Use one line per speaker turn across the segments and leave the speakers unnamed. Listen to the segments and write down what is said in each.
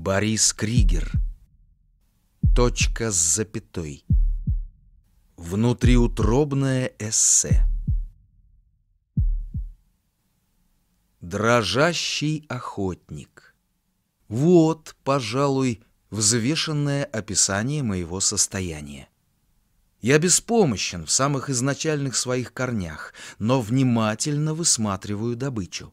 Борис Кригер. Точка с запятой. Внутриутробное эссе. Дрожащий охотник. Вот, пожалуй, взвешенное описание моего состояния. Я беспомощен в самых изначальных своих корнях, но внимательно высматриваю добычу.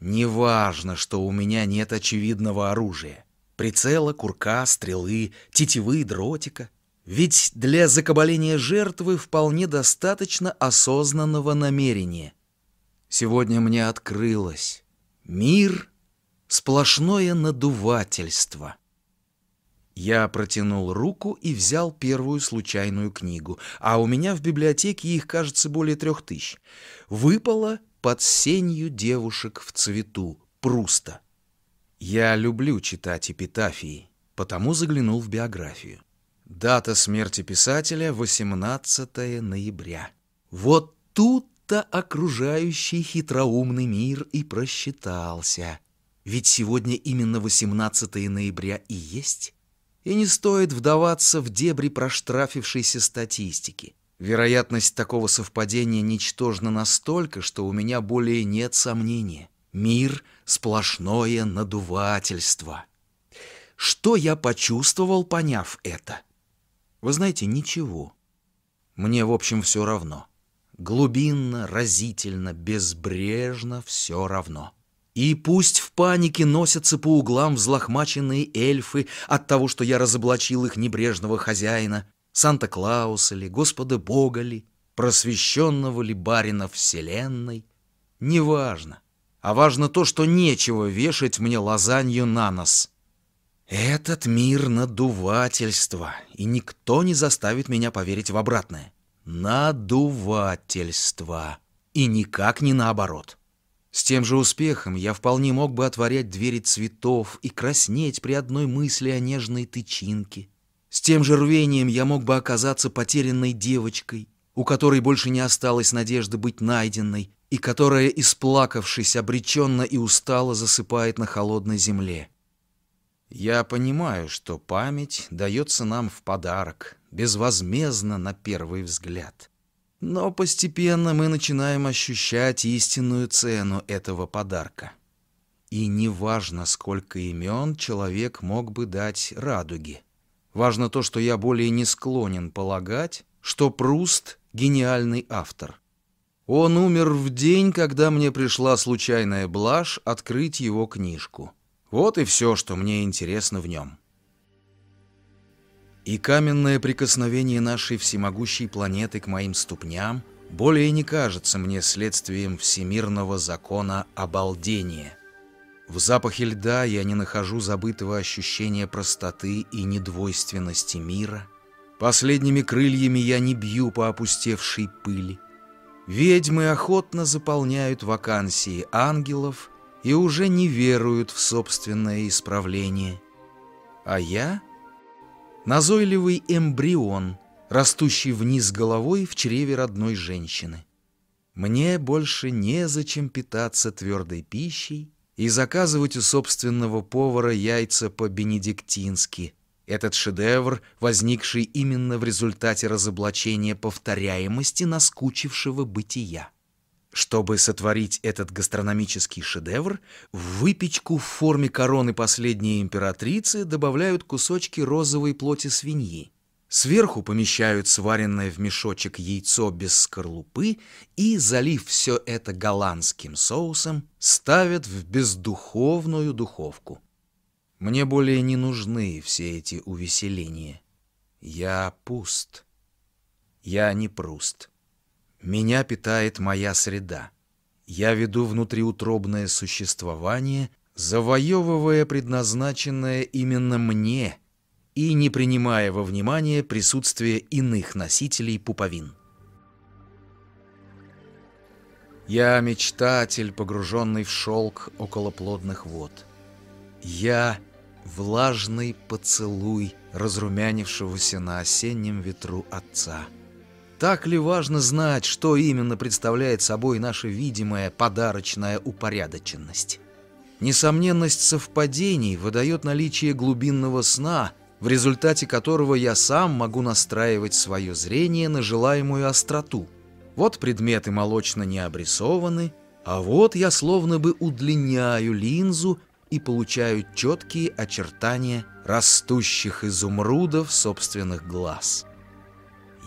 Неважно, что у меня нет очевидного оружия. Прицела, курка, стрелы, тетивы, дротика. Ведь для закабаления жертвы вполне достаточно осознанного намерения. Сегодня мне открылось. Мир — сплошное надувательство. Я протянул руку и взял первую случайную книгу, а у меня в библиотеке их, кажется, более трех тысяч. Выпало под сенью девушек в цвету Пруста. Я люблю читать эпитафии, потому заглянул в биографию. Дата смерти писателя — 18 ноября. Вот тут-то окружающий хитроумный мир и просчитался. Ведь сегодня именно 18 ноября и есть. И не стоит вдаваться в дебри проштрафившейся статистики. Вероятность такого совпадения ничтожна настолько, что у меня более нет сомнения. Мир — сплошное надувательство. Что я почувствовал, поняв это? Вы знаете, ничего. Мне, в общем, все равно. Глубинно, разительно, безбрежно все равно. И пусть в панике носятся по углам взлохмаченные эльфы от того, что я разоблачил их небрежного хозяина, Санта-Клауса ли, Господа Бога ли, просвещенного ли барина Вселенной, неважно. А важно то, что нечего вешать мне лазанью на нос. Этот мир надувательства, и никто не заставит меня поверить в обратное. Надувательство. И никак не наоборот. С тем же успехом я вполне мог бы отворять двери цветов и краснеть при одной мысли о нежной тычинке. С тем же рвением я мог бы оказаться потерянной девочкой, у которой больше не осталось надежды быть найденной, и которая, исплакавшись, обреченно и устало засыпает на холодной земле. Я понимаю, что память дается нам в подарок, безвозмездно на первый взгляд. Но постепенно мы начинаем ощущать истинную цену этого подарка. И неважно, сколько имен человек мог бы дать радуге. Важно то, что я более не склонен полагать, что Пруст — гениальный автор. Он умер в день, когда мне пришла случайная блажь открыть его книжку. Вот и все, что мне интересно в нем. И каменное прикосновение нашей всемогущей планеты к моим ступням более не кажется мне следствием всемирного закона обалдения. В запахе льда я не нахожу забытого ощущения простоты и недвойственности мира. Последними крыльями я не бью по опустевшей пыли. Ведьмы охотно заполняют вакансии ангелов и уже не веруют в собственное исправление. А я — назойливый эмбрион, растущий вниз головой в чреве родной женщины. Мне больше незачем питаться твердой пищей, и заказывать у собственного повара яйца по-бенедиктински. Этот шедевр, возникший именно в результате разоблачения повторяемости наскучившего бытия. Чтобы сотворить этот гастрономический шедевр, в выпечку в форме короны последней императрицы добавляют кусочки розовой плоти свиньи. Сверху помещают сваренное в мешочек яйцо без скорлупы и, залив все это голландским соусом, ставят в бездуховную духовку. Мне более не нужны все эти увеселения. Я пуст. Я не пруст. Меня питает моя среда. Я веду внутриутробное существование, завоевывая предназначенное именно мне — и не принимая во внимание присутствие иных носителей пуповин. Я мечтатель, погруженный в шелк около плодных вод. Я влажный поцелуй, разрумянившегося на осеннем ветру отца. Так ли важно знать, что именно представляет собой наша видимая подарочная упорядоченность? Несомненность совпадений выдает наличие глубинного сна, в результате которого я сам могу настраивать свое зрение на желаемую остроту. Вот предметы молочно не обрисованы, а вот я словно бы удлиняю линзу и получаю четкие очертания растущих изумрудов собственных глаз.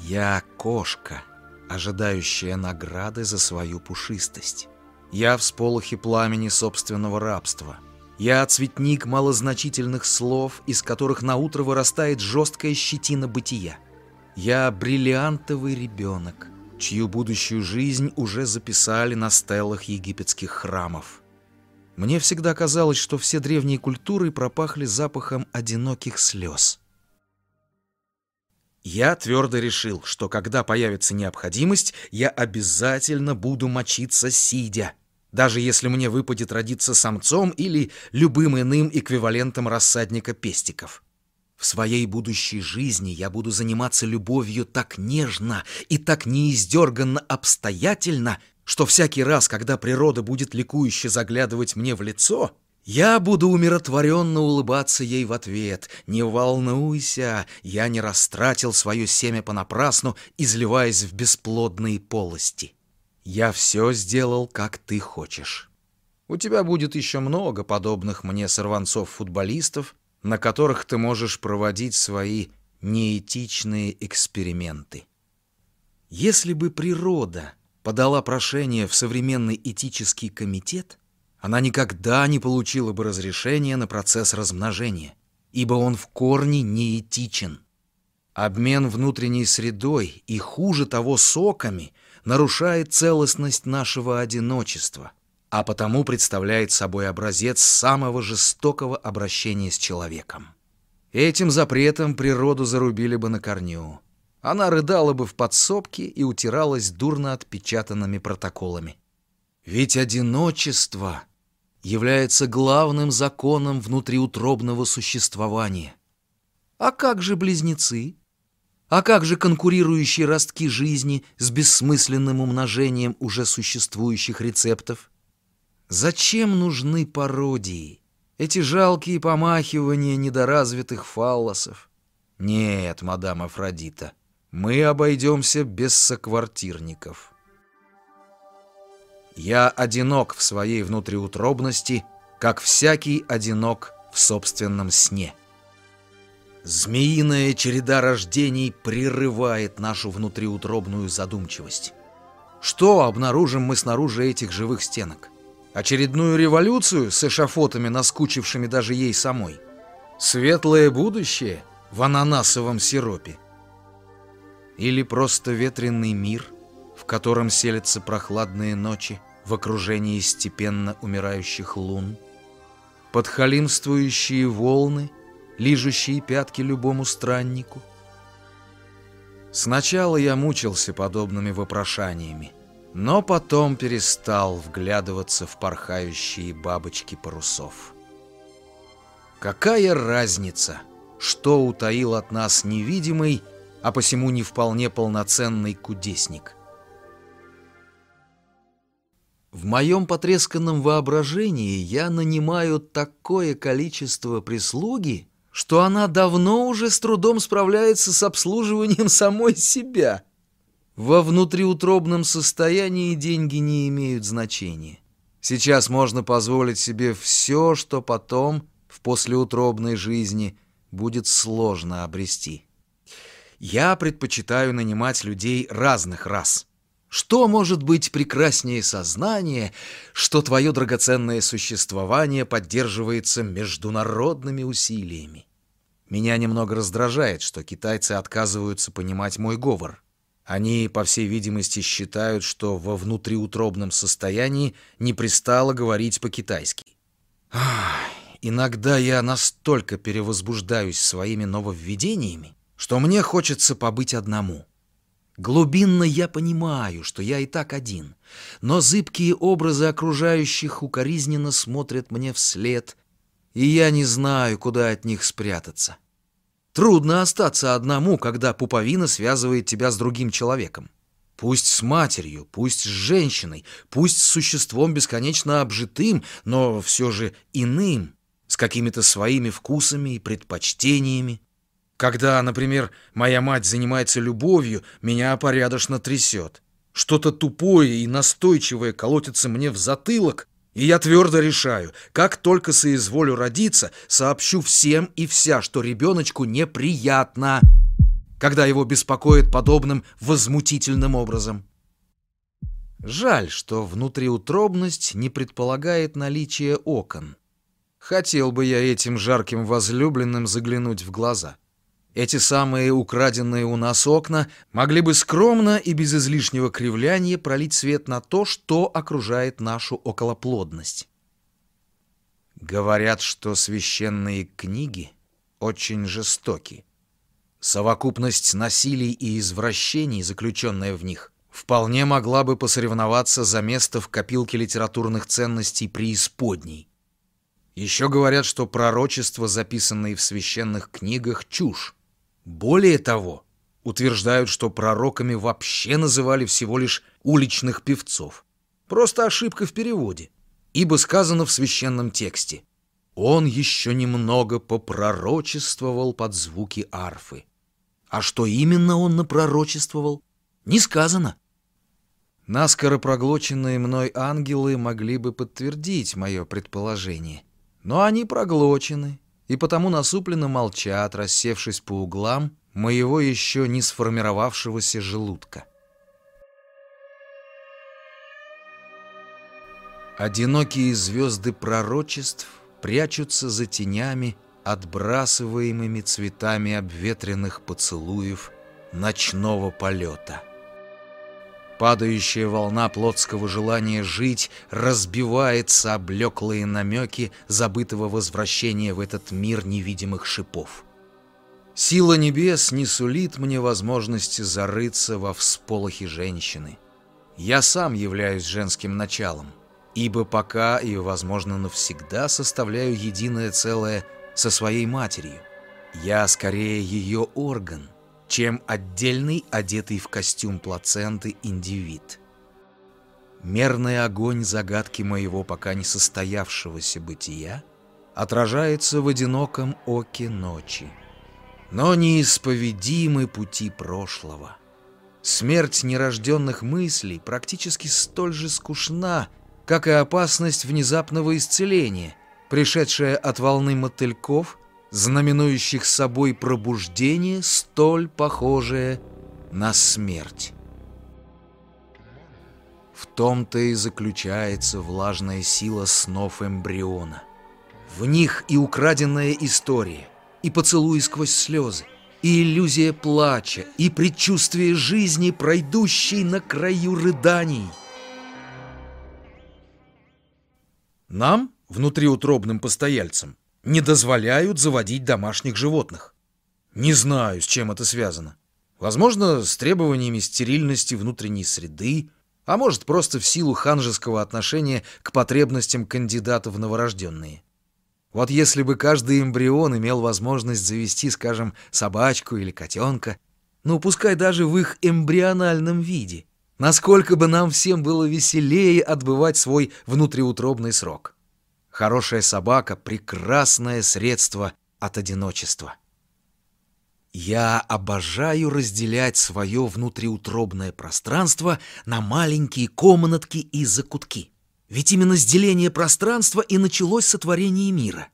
Я кошка, ожидающая награды за свою пушистость. Я в сполохе пламени собственного рабства. Я цветник малозначительных слов, из которых наутро вырастает жесткая щетина бытия. Я бриллиантовый ребенок, чью будущую жизнь уже записали на стелах египетских храмов. Мне всегда казалось, что все древние культуры пропахли запахом одиноких слез. Я твердо решил, что когда появится необходимость, я обязательно буду мочиться сидя, даже если мне выпадет родиться самцом или любым иным эквивалентом рассадника пестиков. В своей будущей жизни я буду заниматься любовью так нежно и так неиздерганно обстоятельно, что всякий раз, когда природа будет ликующе заглядывать мне в лицо, я буду умиротворенно улыбаться ей в ответ. «Не волнуйся, я не растратил свое семя понапрасну, изливаясь в бесплодные полости. Я все сделал, как ты хочешь. У тебя будет еще много подобных мне сорванцов-футболистов, на которых ты можешь проводить свои неэтичные эксперименты. Если бы природа подала прошение в современный этический комитет, она никогда не получила бы разрешения на процесс размножения, ибо он в корне неэтичен. Обмен внутренней средой и, хуже того, соками нарушает целостность нашего одиночества, а потому представляет собой образец самого жестокого обращения с человеком. Этим запретом природу зарубили бы на корню. Она рыдала бы в подсобке и утиралась дурно отпечатанными протоколами. Ведь одиночество является главным законом внутриутробного существования. А как же близнецы? А как же конкурирующие ростки жизни с бессмысленным умножением уже существующих рецептов? Зачем нужны пародии? Эти жалкие помахивания недоразвитых фаллосов? Нет, мадам Афродита, мы обойдемся без соквартирников». Я одинок в своей внутриутробности, как всякий одинок в собственном сне. Змеиная череда рождений прерывает нашу внутриутробную задумчивость. Что обнаружим мы снаружи этих живых стенок? Очередную революцию с эшафотами, наскучившими даже ей самой? Светлое будущее в ананасовом сиропе? Или просто ветреный мир – в котором селятся прохладные ночи в окружении степенно умирающих лун, подхалимствующие волны, лижущие пятки любому страннику. Сначала я мучился подобными вопрошаниями, но потом перестал вглядываться в порхающие бабочки парусов. Какая разница, что утаил от нас невидимый, а посему не вполне полноценный кудесник — в моем потресканном воображении я нанимаю такое количество прислуги, что она давно уже с трудом справляется с обслуживанием самой себя. Во внутриутробном состоянии деньги не имеют значения. Сейчас можно позволить себе все, что потом, в послеутробной жизни, будет сложно обрести. Я предпочитаю нанимать людей разных рас – что может быть прекраснее сознания, что твое драгоценное существование поддерживается международными усилиями? Меня немного раздражает, что китайцы отказываются понимать мой говор. Они, по всей видимости, считают, что во внутриутробном состоянии не пристало говорить по-китайски. Иногда я настолько перевозбуждаюсь своими нововведениями, что мне хочется побыть одному — Глубинно я понимаю, что я и так один, но зыбкие образы окружающих укоризненно смотрят мне вслед, и я не знаю, куда от них спрятаться. Трудно остаться одному, когда пуповина связывает тебя с другим человеком. Пусть с матерью, пусть с женщиной, пусть с существом бесконечно обжитым, но все же иным, с какими-то своими вкусами и предпочтениями. Когда, например, моя мать занимается любовью, меня порядочно трясет. Что-то тупое и настойчивое колотится мне в затылок, и я твердо решаю, как только соизволю родиться, сообщу всем и вся, что ребеночку неприятно когда его беспокоит подобным возмутительным образом. Жаль, что внутриутробность не предполагает наличие окон. Хотел бы я этим жарким возлюбленным заглянуть в глаза. Эти самые украденные у нас окна могли бы скромно и без излишнего кривляния пролить свет на то, что окружает нашу околоплодность. Говорят, что священные книги очень жестоки. Совокупность насилий и извращений, заключенная в них, вполне могла бы посоревноваться за место в копилке литературных ценностей преисподней. Еще говорят, что пророчества, записанные в священных книгах, чушь. Более того, утверждают, что пророками вообще называли всего лишь уличных певцов. Просто ошибка в переводе, ибо сказано в священном тексте «Он еще немного попророчествовал под звуки арфы». А что именно он напророчествовал, не сказано. Наскоро проглоченные мной ангелы могли бы подтвердить мое предположение. Но они проглочены, и потому насупленно молчат, рассевшись по углам моего еще не сформировавшегося желудка. Одинокие звезды пророчеств прячутся за тенями, отбрасываемыми цветами обветренных поцелуев ночного полета. Падающая волна плотского желания жить разбивается облеклые намеки забытого возвращения в этот мир невидимых шипов. Сила небес не сулит мне возможности зарыться во всполохе женщины. Я сам являюсь женским началом, ибо пока и, возможно, навсегда составляю единое целое – со своей матерью. Я скорее ее орган, чем отдельный, одетый в костюм плаценты индивид. Мерный огонь загадки моего пока не состоявшегося бытия отражается в одиноком оке ночи. Но неисповедимы пути прошлого. Смерть нерожденных мыслей практически столь же скучна, как и опасность внезапного исцеления – пришедшая от волны мотыльков, знаменующих собой пробуждение, столь похожее на смерть. В том-то и заключается влажная сила снов эмбриона. В них и украденная история, и поцелуй сквозь слезы, и иллюзия плача, и предчувствие жизни, пройдущей на краю рыданий. Нам внутриутробным постояльцам не дозволяют заводить домашних животных. Не знаю, с чем это связано. Возможно, с требованиями стерильности внутренней среды, а может, просто в силу ханжеского отношения к потребностям кандидата в новорожденные. Вот если бы каждый эмбрион имел возможность завести, скажем, собачку или котенка, ну, пускай даже в их эмбриональном виде, насколько бы нам всем было веселее отбывать свой внутриутробный срок. Хорошая собака — прекрасное средство от одиночества. Я обожаю разделять свое внутриутробное пространство на маленькие комнатки и закутки. Ведь именно с деления пространства и началось сотворение мира.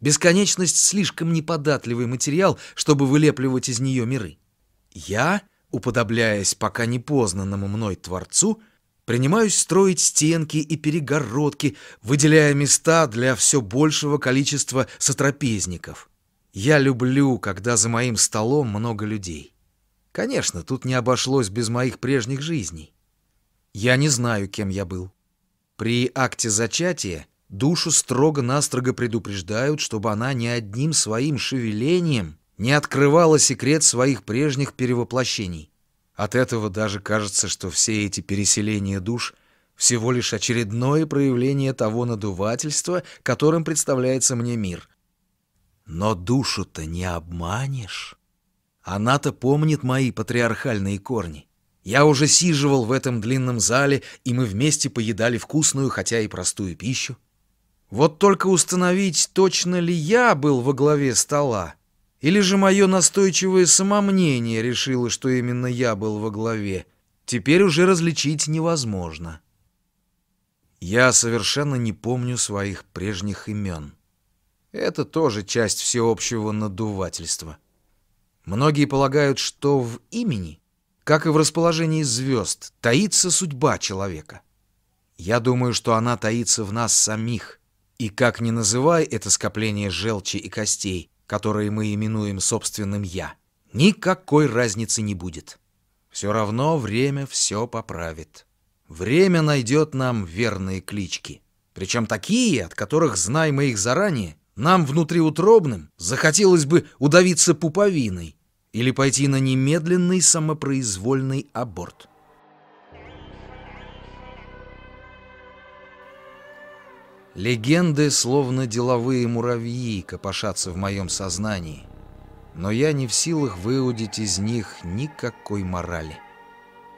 Бесконечность — слишком неподатливый материал, чтобы вылепливать из нее миры. Я, уподобляясь пока непознанному мной Творцу, принимаюсь строить стенки и перегородки, выделяя места для все большего количества сотрапезников. Я люблю, когда за моим столом много людей. Конечно, тут не обошлось без моих прежних жизней. Я не знаю, кем я был. При акте зачатия душу строго-настрого предупреждают, чтобы она ни одним своим шевелением не открывала секрет своих прежних перевоплощений. От этого даже кажется, что все эти переселения душ всего лишь очередное проявление того надувательства, которым представляется мне мир. Но душу-то не обманешь. Она-то помнит мои патриархальные корни. Я уже сиживал в этом длинном зале, и мы вместе поедали вкусную, хотя и простую пищу. Вот только установить, точно ли я был во главе стола, или же мое настойчивое самомнение решило, что именно я был во главе, теперь уже различить невозможно. Я совершенно не помню своих прежних имен. Это тоже часть всеобщего надувательства. Многие полагают, что в имени, как и в расположении звезд, таится судьба человека. Я думаю, что она таится в нас самих. И как ни называй это скопление желчи и костей, которые мы именуем собственным «я», никакой разницы не будет. Все равно время все поправит. Время найдет нам верные клички. Причем такие, от которых, зная мы их заранее, нам внутриутробным захотелось бы удавиться пуповиной или пойти на немедленный самопроизвольный аборт. Легенды, словно деловые муравьи, копошатся в моем сознании, но я не в силах выудить из них никакой морали.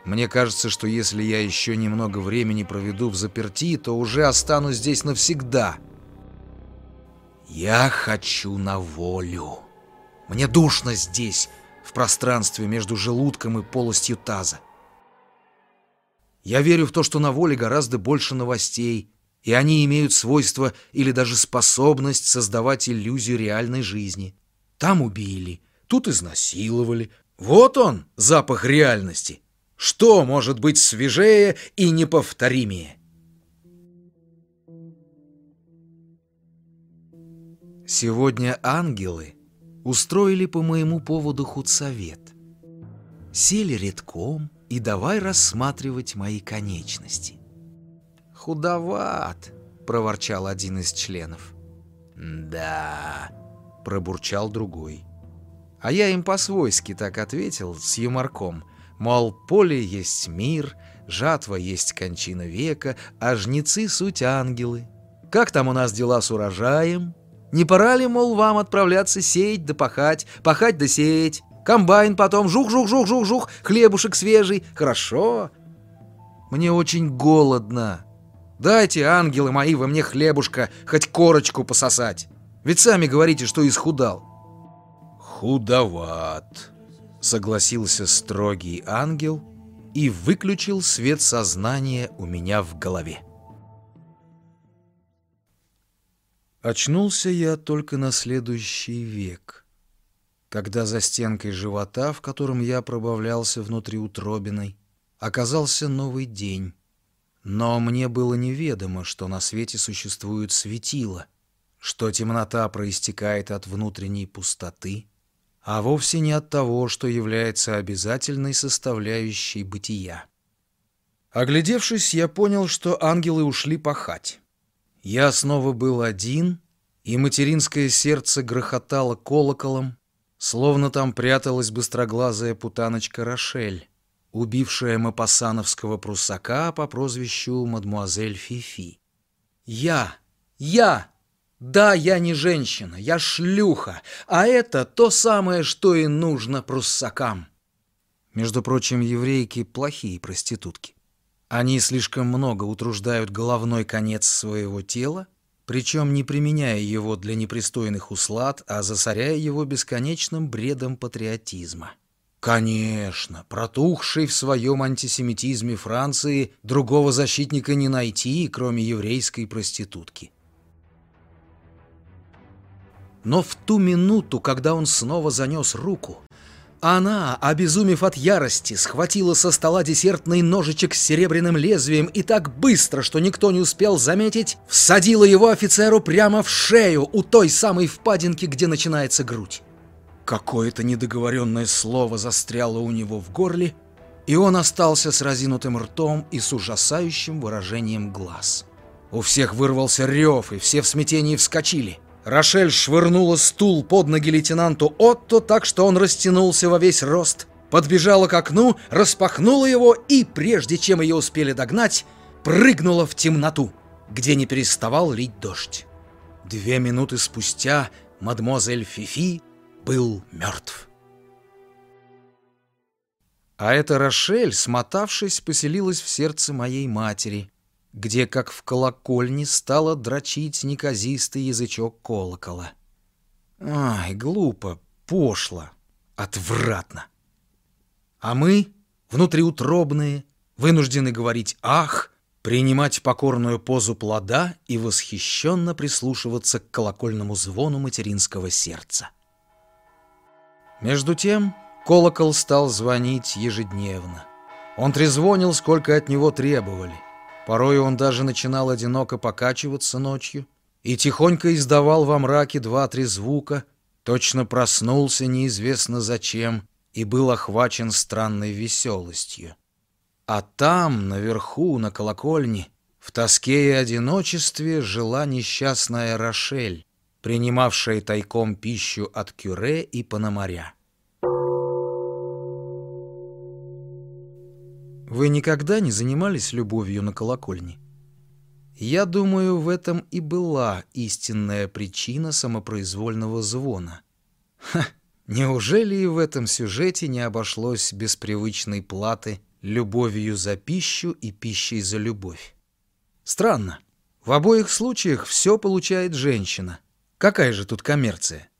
Мне кажется, что если я еще немного времени проведу в заперти, то уже останусь здесь навсегда. Я хочу на волю. Мне душно здесь, в пространстве между желудком и полостью таза. Я верю в то, что на воле гораздо больше новостей, и они имеют свойство или даже способность создавать иллюзию реальной жизни. Там убили, тут изнасиловали. Вот он, запах реальности. Что может быть свежее и неповторимее? Сегодня ангелы устроили по моему поводу худсовет. Сели редком и давай рассматривать мои конечности. «Худоват», — проворчал один из членов. «Да», — пробурчал другой. А я им по-свойски так ответил, с юморком — Мол, поле есть мир, жатва есть кончина века, а жнецы — суть ангелы. Как там у нас дела с урожаем? Не пора ли, мол, вам отправляться сеять да пахать, пахать да сеять? Комбайн потом, жух-жух-жух-жух-жух, хлебушек свежий, хорошо? Мне очень голодно. Дайте, ангелы мои, вы мне хлебушка, хоть корочку пососать. Ведь сами говорите, что исхудал. Худоват согласился строгий ангел и выключил свет сознания у меня в голове. Очнулся я только на следующий век, когда за стенкой живота, в котором я пробавлялся внутри утробиной, оказался новый день. Но мне было неведомо, что на свете существует светило, что темнота проистекает от внутренней пустоты — а вовсе не от того, что является обязательной составляющей бытия. Оглядевшись, я понял, что ангелы ушли пахать. Я снова был один, и материнское сердце грохотало колоколом, словно там пряталась быстроглазая путаночка Рошель, убившая мапасановского прусака по прозвищу мадмуазель Фифи. «Я! Я!» Да, я не женщина, я шлюха, а это то самое, что и нужно пруссакам. Между прочим, еврейки — плохие проститутки. Они слишком много утруждают головной конец своего тела, причем не применяя его для непристойных услад, а засоряя его бесконечным бредом патриотизма. Конечно, протухшей в своем антисемитизме Франции другого защитника не найти, кроме еврейской проститутки. Но в ту минуту, когда он снова занес руку, она, обезумев от ярости, схватила со стола десертный ножичек с серебряным лезвием и так быстро, что никто не успел заметить, всадила его офицеру прямо в шею у той самой впадинки, где начинается грудь. Какое-то недоговоренное слово застряло у него в горле, и он остался с разинутым ртом и с ужасающим выражением глаз. У всех вырвался рев, и все в смятении вскочили. Рошель швырнула стул под ноги лейтенанту Отто так, что он растянулся во весь рост, подбежала к окну, распахнула его и, прежде чем ее успели догнать, прыгнула в темноту, где не переставал лить дождь. Две минуты спустя мадемуазель Фифи был мертв. А эта Рошель, смотавшись, поселилась в сердце моей матери, где, как в колокольне, стала дрочить неказистый язычок колокола. Ай, глупо, пошло, отвратно. А мы, внутриутробные, вынуждены говорить «ах», принимать покорную позу плода и восхищенно прислушиваться к колокольному звону материнского сердца. Между тем колокол стал звонить ежедневно. Он трезвонил, сколько от него требовали. Порой он даже начинал одиноко покачиваться ночью и тихонько издавал во мраке два-три звука, точно проснулся неизвестно зачем и был охвачен странной веселостью. А там, наверху, на колокольне, в тоске и одиночестве жила несчастная Рошель, принимавшая тайком пищу от Кюре и Пономаря. Вы никогда не занимались любовью на колокольне? Я думаю, в этом и была истинная причина самопроизвольного звона. Ха, неужели и в этом сюжете не обошлось без привычной платы любовью за пищу и пищей за любовь? Странно. В обоих случаях все получает женщина. Какая же тут коммерция?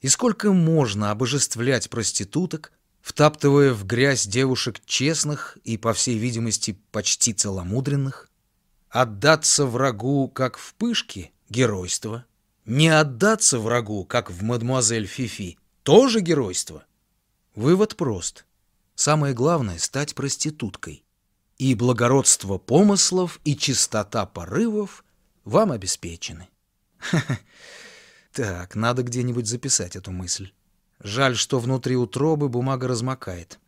И сколько можно обожествлять проституток, втаптывая в грязь девушек честных и, по всей видимости, почти целомудренных? Отдаться врагу, как в пышке, — геройство. Не отдаться врагу, как в мадемуазель Фифи, — тоже геройство. Вывод прост. Самое главное — стать проституткой. И благородство помыслов, и чистота порывов вам обеспечены. Так, надо где-нибудь записать эту мысль. Жаль, что внутри утробы бумага размокает.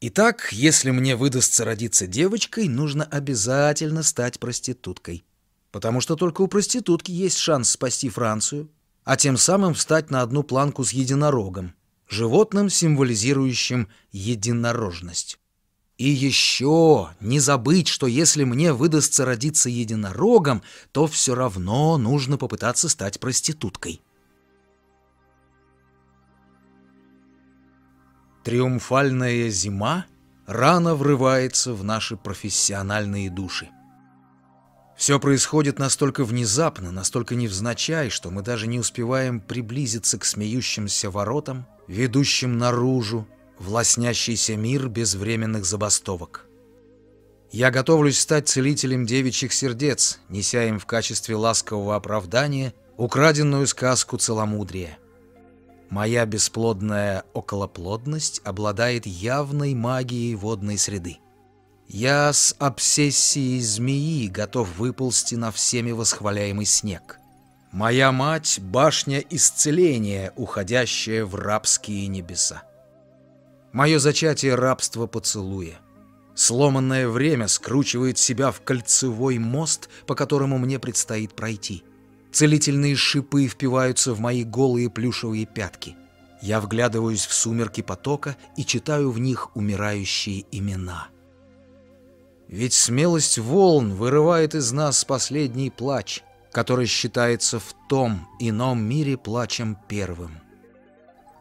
Итак, если мне выдастся родиться девочкой, нужно обязательно стать проституткой. Потому что только у проститутки есть шанс спасти Францию, а тем самым встать на одну планку с единорогом, животным, символизирующим единорожность. И еще не забыть, что если мне выдастся родиться единорогом, то все равно нужно попытаться стать проституткой. Триумфальная зима рано врывается в наши профессиональные души. Все происходит настолько внезапно, настолько невзначай, что мы даже не успеваем приблизиться к смеющимся воротам, ведущим наружу, в мир безвременных забастовок. Я готовлюсь стать целителем девичьих сердец, неся им в качестве ласкового оправдания украденную сказку целомудрия. Моя бесплодная околоплодность обладает явной магией водной среды. Я с обсессией змеи готов выползти на всеми восхваляемый снег. Моя мать — башня исцеления, уходящая в рабские небеса. Мое зачатие — рабство поцелуя. Сломанное время скручивает себя в кольцевой мост, по которому мне предстоит пройти — Целительные шипы впиваются в мои голые плюшевые пятки. Я вглядываюсь в сумерки потока и читаю в них умирающие имена. Ведь смелость волн вырывает из нас последний плач, который считается в том ином мире плачем первым.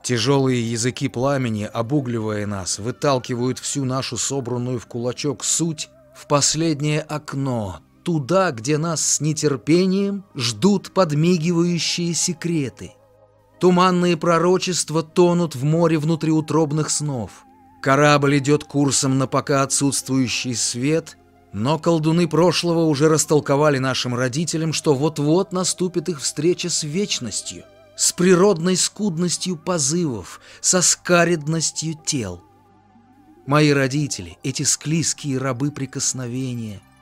Тяжелые языки пламени, обугливая нас, выталкивают всю нашу собранную в кулачок суть в последнее окно, туда, где нас с нетерпением ждут подмигивающие секреты. Туманные пророчества тонут в море внутриутробных снов. Корабль идет курсом на пока отсутствующий свет, но колдуны прошлого уже растолковали нашим родителям, что вот-вот наступит их встреча с вечностью, с природной скудностью позывов, со скаридностью тел. Мои родители, эти склизкие рабы прикосновения —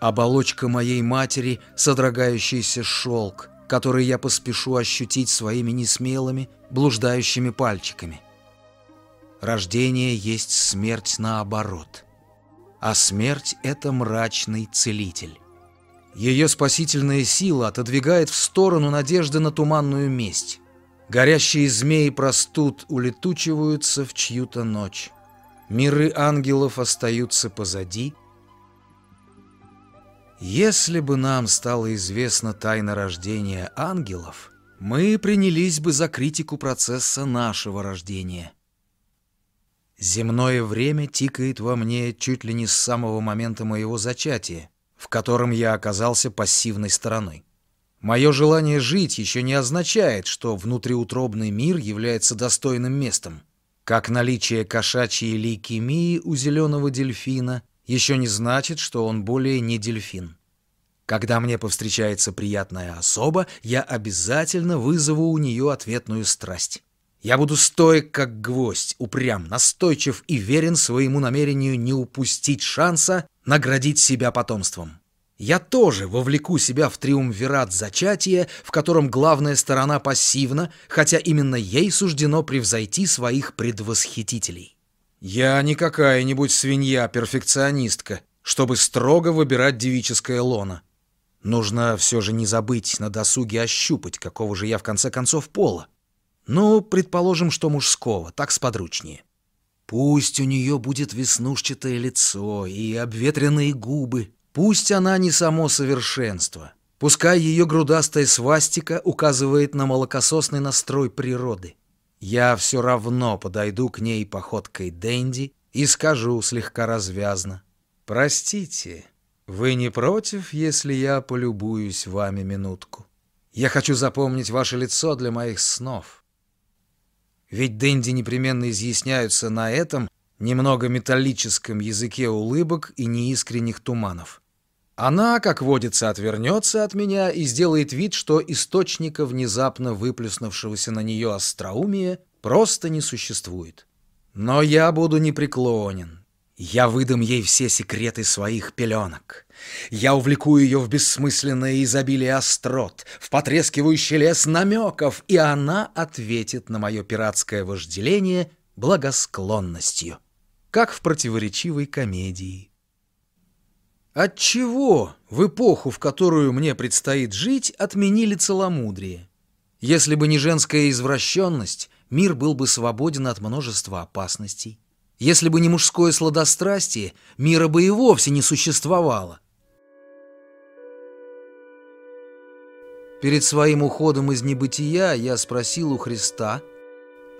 Оболочка моей матери — содрогающийся шелк, который я поспешу ощутить своими несмелыми, блуждающими пальчиками. Рождение есть смерть наоборот. А смерть — это мрачный целитель. Ее спасительная сила отодвигает в сторону надежды на туманную месть. Горящие змеи простуд улетучиваются в чью-то ночь. Миры ангелов остаются позади — если бы нам стало известна тайна рождения ангелов, мы принялись бы за критику процесса нашего рождения. Земное время тикает во мне чуть ли не с самого момента моего зачатия, в котором я оказался пассивной стороной. Мое желание жить еще не означает, что внутриутробный мир является достойным местом, как наличие кошачьей лейкемии у зеленого дельфина еще не значит, что он более не дельфин. Когда мне повстречается приятная особа, я обязательно вызову у нее ответную страсть. Я буду стоек, как гвоздь, упрям, настойчив и верен своему намерению не упустить шанса наградить себя потомством. Я тоже вовлеку себя в триумвират зачатия, в котором главная сторона пассивна, хотя именно ей суждено превзойти своих предвосхитителей. Я не какая-нибудь свинья-перфекционистка, чтобы строго выбирать девическое лоно. Нужно все же не забыть на досуге ощупать, какого же я в конце концов пола. Ну, предположим, что мужского, так сподручнее. Пусть у нее будет веснушчатое лицо и обветренные губы. Пусть она не само совершенство. Пускай ее грудастая свастика указывает на молокососный настрой природы. Я все равно подойду к ней походкой Дэнди и скажу слегка развязно. «Простите, вы не против, если я полюбуюсь вами минутку? Я хочу запомнить ваше лицо для моих снов. Ведь Дэнди непременно изъясняются на этом немного металлическом языке улыбок и неискренних туманов. Она, как водится, отвернется от меня и сделает вид, что источника внезапно выплюснувшегося на нее остроумия просто не существует. Но я буду непреклонен, я выдам ей все секреты своих пеленок. Я увлеку ее в бессмысленное изобилие острот, в потрескивающий лес намеков, и она ответит на мое пиратское вожделение благосклонностью, как в противоречивой комедии. Отчего в эпоху, в которую мне предстоит жить, отменили целомудрие? Если бы не женская извращенность, мир был бы свободен от множества опасностей. Если бы не мужское сладострастие, мира бы и вовсе не существовало. Перед своим уходом из небытия я спросил у Христа,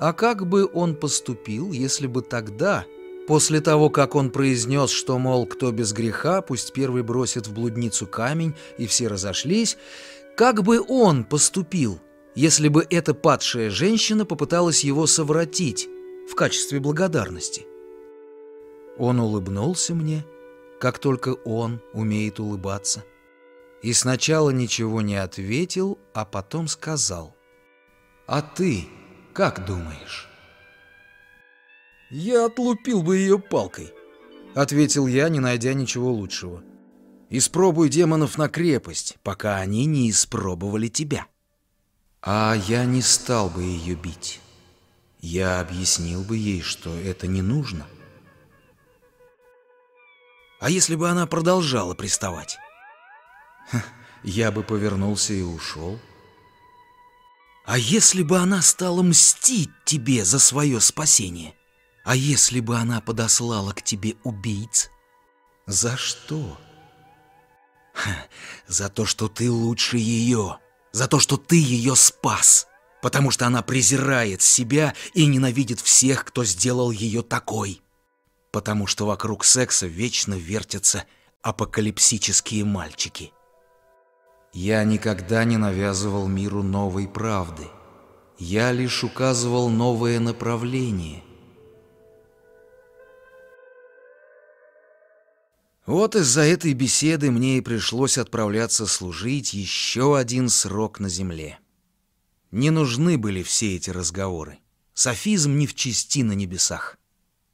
а как бы он поступил, если бы тогда, после того, как он произнес, что, мол, кто без греха, пусть первый бросит в блудницу камень, и все разошлись, как бы он поступил, если бы эта падшая женщина попыталась его совратить в качестве благодарности? Он улыбнулся мне, как только он умеет улыбаться. И сначала ничего не ответил, а потом сказал. «А ты как думаешь?» «Я отлупил бы ее палкой», — ответил я, не найдя ничего лучшего. «Испробуй демонов на крепость, пока они не испробовали тебя». А я не стал бы ее бить. Я объяснил бы ей, что это не нужно. — а если бы она продолжала приставать? я бы повернулся и ушел. А если бы она стала мстить тебе за свое спасение? А если бы она подослала к тебе убийц? За что? Ха, за то, что ты лучше ее. За то, что ты ее спас. Потому что она презирает себя и ненавидит всех, кто сделал ее такой потому что вокруг секса вечно вертятся апокалипсические мальчики. Я никогда не навязывал миру новой правды. Я лишь указывал новое направление. Вот из-за этой беседы мне и пришлось отправляться служить еще один срок на земле. Не нужны были все эти разговоры. Софизм не в чести на небесах.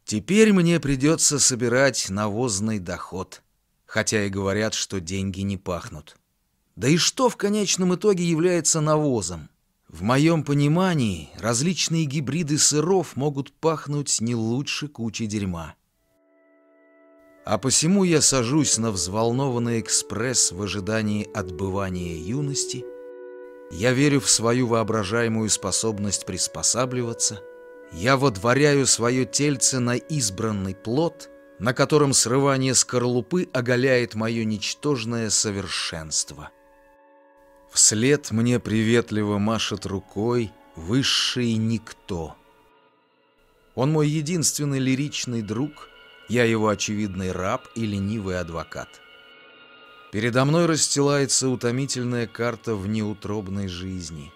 Теперь мне придется собирать навозный доход, хотя и говорят, что деньги не пахнут. Да и что в конечном итоге является навозом? В моем понимании различные гибриды сыров могут пахнуть не лучше кучи дерьма. А посему я сажусь на взволнованный экспресс в ожидании отбывания юности. Я верю в свою воображаемую способность приспосабливаться — я водворяю свое тельце на избранный плод, на котором срывание скорлупы оголяет мое ничтожное совершенство. Вслед мне приветливо машет рукой высший никто. Он мой единственный лиричный друг, я его очевидный раб и ленивый адвокат. Передо мной расстилается утомительная карта внеутробной жизни.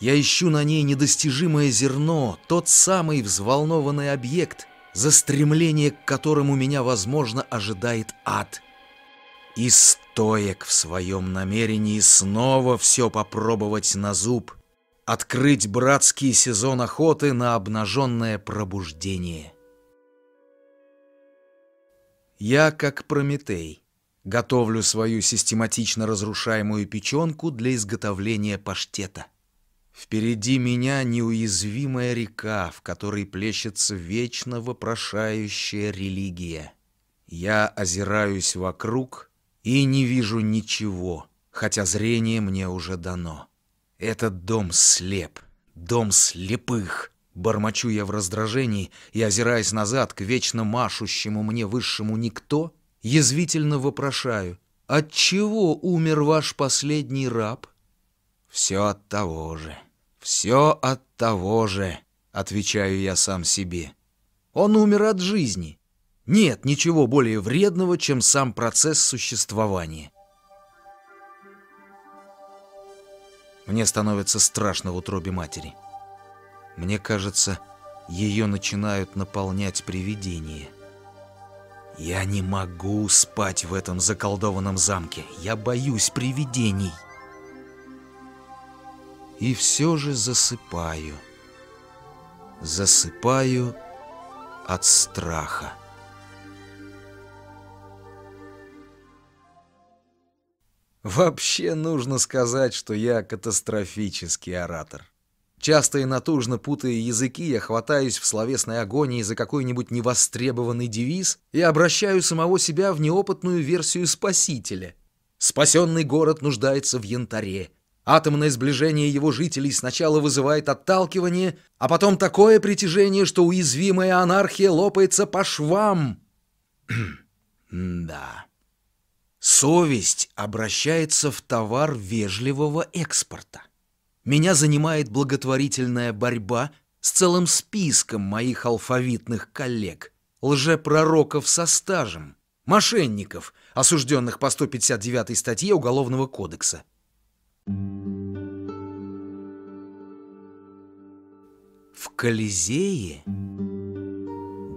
Я ищу на ней недостижимое зерно, тот самый взволнованный объект, за стремление к которому меня, возможно, ожидает ад. И стоек в своем намерении снова все попробовать на зуб, открыть братский сезон охоты на обнаженное пробуждение. Я, как Прометей, готовлю свою систематично разрушаемую печенку для изготовления паштета. Впереди меня неуязвимая река, в которой плещется вечно вопрошающая религия. Я озираюсь вокруг и не вижу ничего, хотя зрение мне уже дано. Этот дом слеп, дом слепых. Бормочу я в раздражении и, озираясь назад к вечно машущему мне высшему никто, язвительно вопрошаю, «От чего умер ваш последний раб?» «Все от того же, все от того же», — отвечаю я сам себе. «Он умер от жизни. Нет ничего более вредного, чем сам процесс существования». Мне становится страшно в утробе матери. Мне кажется, ее начинают наполнять привидения. Я не могу спать в этом заколдованном замке. Я боюсь привидений и все же засыпаю. Засыпаю от страха. Вообще нужно сказать, что я катастрофический оратор. Часто и натужно путая языки, я хватаюсь в словесной агонии за какой-нибудь невостребованный девиз и обращаю самого себя в неопытную версию спасителя. Спасенный город нуждается в янтаре. Атомное сближение его жителей сначала вызывает отталкивание, а потом такое притяжение, что уязвимая анархия лопается по швам. да. Совесть обращается в товар вежливого экспорта. Меня занимает благотворительная борьба с целым списком моих алфавитных коллег, лжепророков со стажем, мошенников, осужденных по 159 статье Уголовного кодекса. В Колизее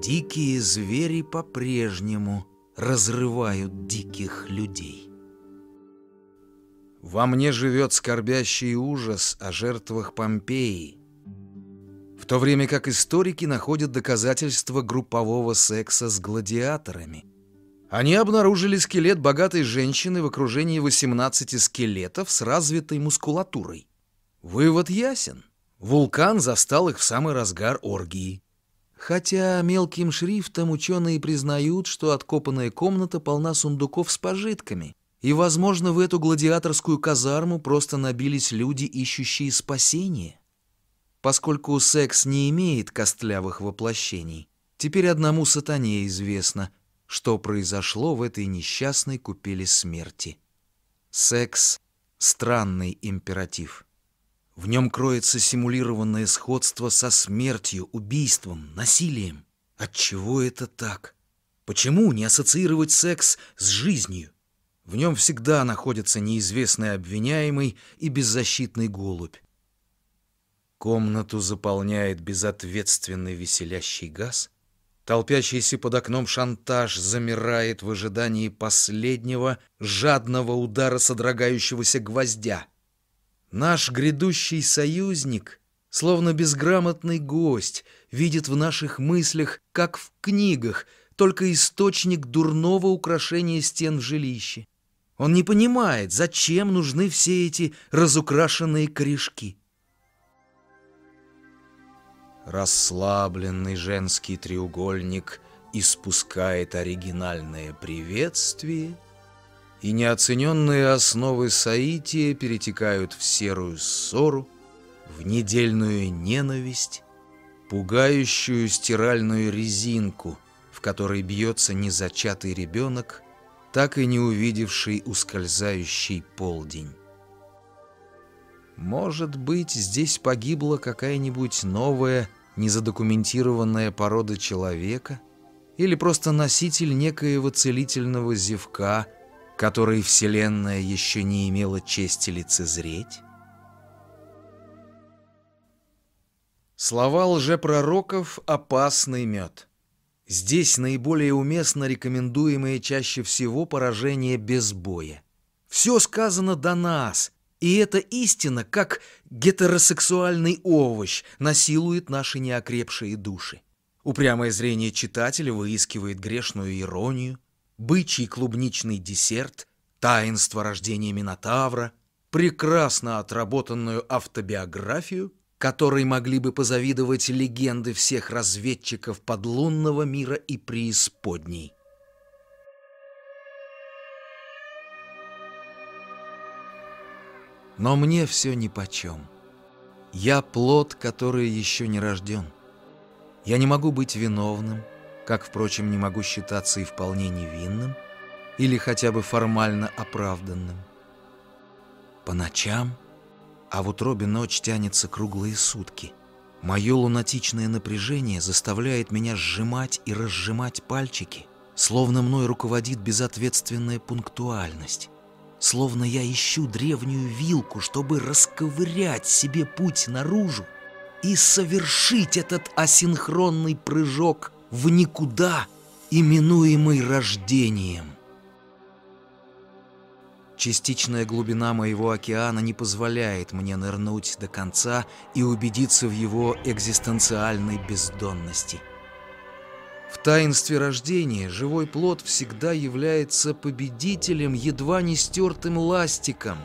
дикие звери по-прежнему разрывают диких людей. Во мне живет скорбящий ужас о жертвах Помпеи, в то время как историки находят доказательства группового секса с гладиаторами – они обнаружили скелет богатой женщины в окружении 18 скелетов с развитой мускулатурой. Вывод ясен. Вулкан застал их в самый разгар оргии. Хотя мелким шрифтом ученые признают, что откопанная комната полна сундуков с пожитками, и, возможно, в эту гладиаторскую казарму просто набились люди, ищущие спасения. Поскольку секс не имеет костлявых воплощений, теперь одному сатане известно — что произошло в этой несчастной купели смерти. Секс — странный императив. В нем кроется симулированное сходство со смертью, убийством, насилием. Отчего это так? Почему не ассоциировать секс с жизнью? В нем всегда находится неизвестный обвиняемый и беззащитный голубь. Комнату заполняет безответственный веселящий газ, Толпящийся под окном шантаж замирает в ожидании последнего жадного удара содрогающегося гвоздя. Наш грядущий союзник, словно безграмотный гость, видит в наших мыслях, как в книгах, только источник дурного украшения стен в жилище. Он не понимает, зачем нужны все эти разукрашенные корешки. Расслабленный женский треугольник испускает оригинальное приветствие, и неоцененные основы соития перетекают в серую ссору, в недельную ненависть, пугающую стиральную резинку, в которой бьется незачатый ребенок, так и не увидевший ускользающий полдень. Может быть, здесь погибла какая-нибудь новая незадокументированная порода человека или просто носитель некоего целительного зевка, который Вселенная еще не имела чести лицезреть? Слова лжепророков — опасный мед. Здесь наиболее уместно рекомендуемое чаще всего поражение без боя. Все сказано до нас, и эта истина, как гетеросексуальный овощ, насилует наши неокрепшие души. Упрямое зрение читателя выискивает грешную иронию, бычий клубничный десерт, таинство рождения Минотавра, прекрасно отработанную автобиографию, которой могли бы позавидовать легенды всех разведчиков подлунного мира и преисподней. Но мне все нипочем. Я плод, который еще не рожден. Я не могу быть виновным, как, впрочем, не могу считаться и вполне невинным, или хотя бы формально оправданным. По ночам, а в утробе ночь тянется круглые сутки, мое лунатичное напряжение заставляет меня сжимать и разжимать пальчики, словно мной руководит безответственная пунктуальность словно я ищу древнюю вилку, чтобы расковырять себе путь наружу и совершить этот асинхронный прыжок в никуда, именуемый рождением. Частичная глубина моего океана не позволяет мне нырнуть до конца и убедиться в его экзистенциальной бездонности – в таинстве рождения живой плод всегда является победителем, едва не стертым ластиком.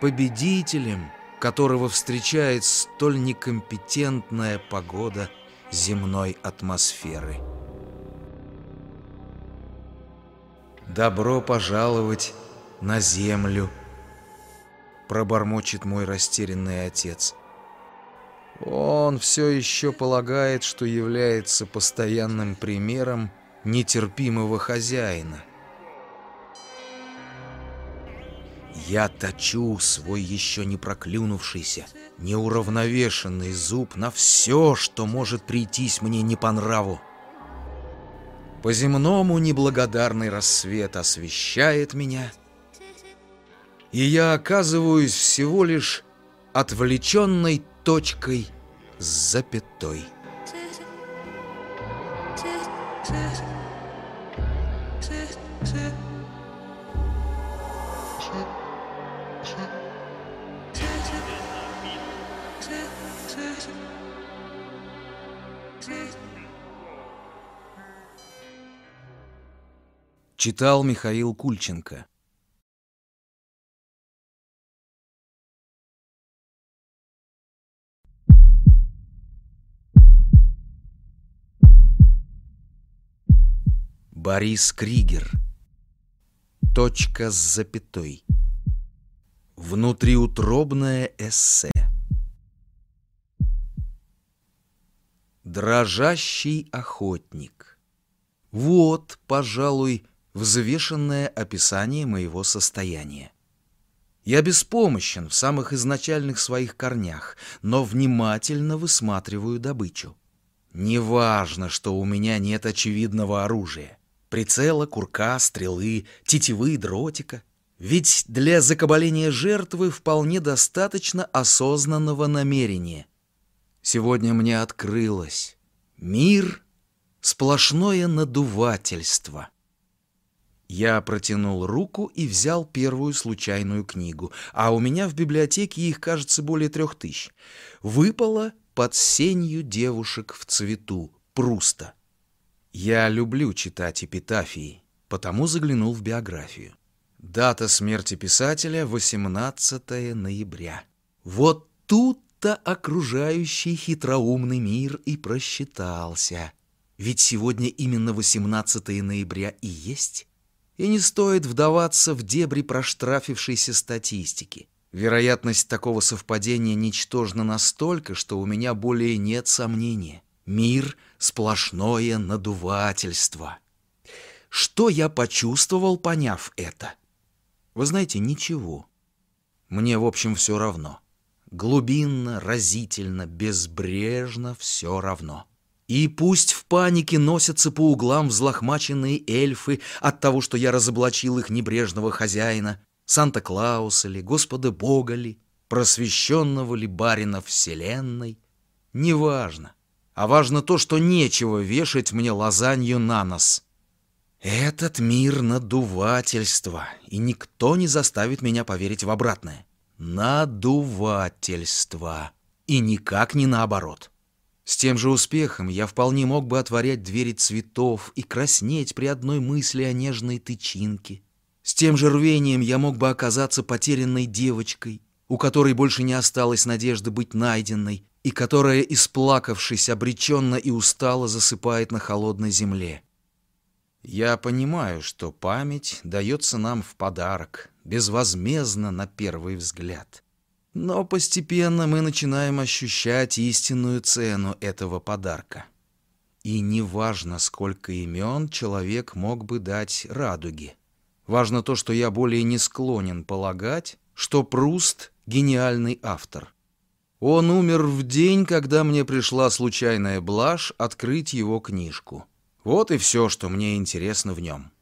Победителем, которого встречает столь некомпетентная погода земной атмосферы. «Добро пожаловать на землю», — пробормочет мой растерянный отец. Он все еще полагает, что является постоянным примером нетерпимого хозяина. Я точу свой еще не проклюнувшийся, неуравновешенный зуб на все, что может прийтись мне не по нраву. По-земному неблагодарный рассвет освещает меня, и я оказываюсь всего лишь отвлеченной точкой с запятой. Читал Михаил Кульченко Борис Кригер. Точка с запятой. Внутриутробное эссе. Дрожащий охотник. Вот, пожалуй, взвешенное описание моего состояния. Я беспомощен в самых изначальных своих корнях, но внимательно высматриваю добычу. Неважно, что у меня нет очевидного оружия прицела, курка, стрелы, тетивы, дротика. Ведь для закабаления жертвы вполне достаточно осознанного намерения. Сегодня мне открылось. Мир — сплошное надувательство. Я протянул руку и взял первую случайную книгу, а у меня в библиотеке их, кажется, более трех тысяч. Выпало под сенью девушек в цвету Пруста. Я люблю читать эпитафии, потому заглянул в биографию. Дата смерти писателя — 18 ноября. Вот тут-то окружающий хитроумный мир и просчитался. Ведь сегодня именно 18 ноября и есть. И не стоит вдаваться в дебри проштрафившейся статистики. Вероятность такого совпадения ничтожна настолько, что у меня более нет сомнения. Мир — сплошное надувательство. Что я почувствовал, поняв это? Вы знаете, ничего. Мне, в общем, все равно. глубинно, разительно, безбрежно все равно. И пусть в панике носятся по углам взлохмаченные эльфы от того, что я разоблачил их небрежного хозяина, Санта-Клауса ли, Господа Бога ли, просвещенного ли барина Вселенной, неважно. А важно то, что нечего вешать мне лазанью на нос. Этот мир надувательства, и никто не заставит меня поверить в обратное. Надувательство. И никак не наоборот. С тем же успехом я вполне мог бы отворять двери цветов и краснеть при одной мысли о нежной тычинке. С тем же рвением я мог бы оказаться потерянной девочкой, у которой больше не осталось надежды быть найденной, и которая, исплакавшись, обреченно и устало засыпает на холодной земле. Я понимаю, что память дается нам в подарок, безвозмездно на первый взгляд. Но постепенно мы начинаем ощущать истинную цену этого подарка. И неважно, сколько имен человек мог бы дать радуге. Важно то, что я более не склонен полагать, что Пруст — гениальный автор. Он умер в день, когда мне пришла случайная блажь открыть его книжку. Вот и все, что мне интересно в нем.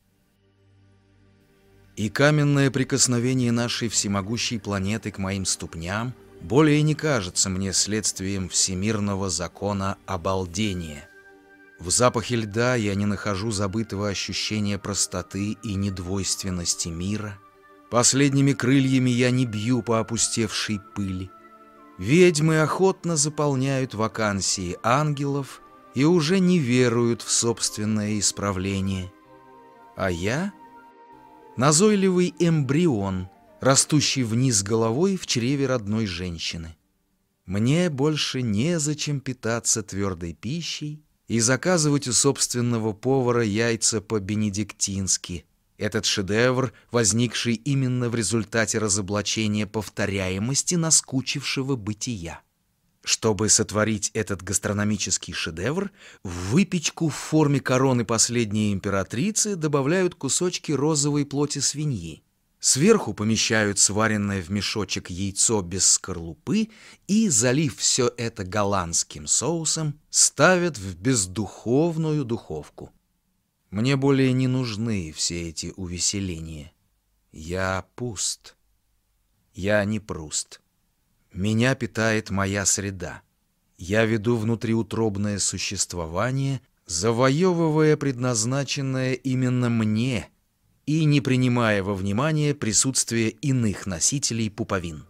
И каменное прикосновение нашей всемогущей планеты к моим ступням более не кажется мне следствием всемирного закона обалдения. В запахе льда я не нахожу забытого ощущения простоты и недвойственности мира. Последними крыльями я не бью по опустевшей пыли. Ведьмы охотно заполняют вакансии ангелов и уже не веруют в собственное исправление. А я назойливый эмбрион, растущий вниз головой в чреве родной женщины. Мне больше незачем питаться твердой пищей и заказывать у собственного повара яйца по-бенедиктински. Этот шедевр, возникший именно в результате разоблачения повторяемости наскучившего бытия. Чтобы сотворить этот гастрономический шедевр, в выпечку в форме короны последней императрицы добавляют кусочки розовой плоти свиньи. Сверху помещают сваренное в мешочек яйцо без скорлупы и, залив все это голландским соусом, ставят в бездуховную духовку. Мне более не нужны все эти увеселения. Я пуст. Я не пруст. Меня питает моя среда. Я веду внутриутробное существование, завоевывая предназначенное именно мне и не принимая во внимание присутствие иных носителей пуповин.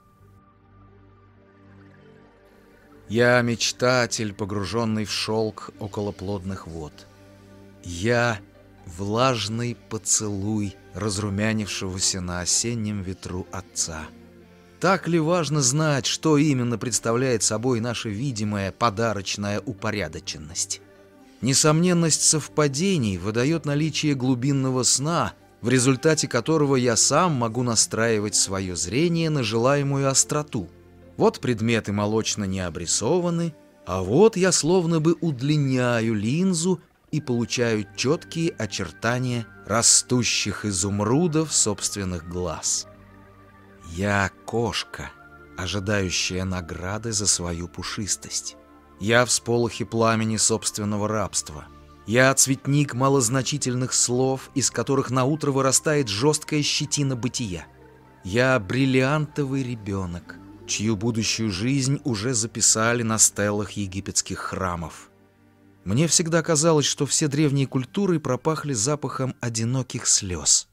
Я мечтатель, погруженный в шелк около плодных вод. Я влажный поцелуй разрумянившегося на осеннем ветру отца. Так ли важно знать, что именно представляет собой наша видимая подарочная упорядоченность? Несомненность совпадений выдает наличие глубинного сна, в результате которого я сам могу настраивать свое зрение на желаемую остроту. Вот предметы молочно не обрисованы, а вот я словно бы удлиняю линзу и получаю четкие очертания растущих изумрудов собственных глаз. Я кошка, ожидающая награды за свою пушистость. Я в сполохе пламени собственного рабства. Я цветник малозначительных слов, из которых на утро вырастает жесткая щетина бытия. Я бриллиантовый ребенок, чью будущую жизнь уже записали на стелах египетских храмов. Мне всегда казалось, что все древние культуры пропахли запахом одиноких слез.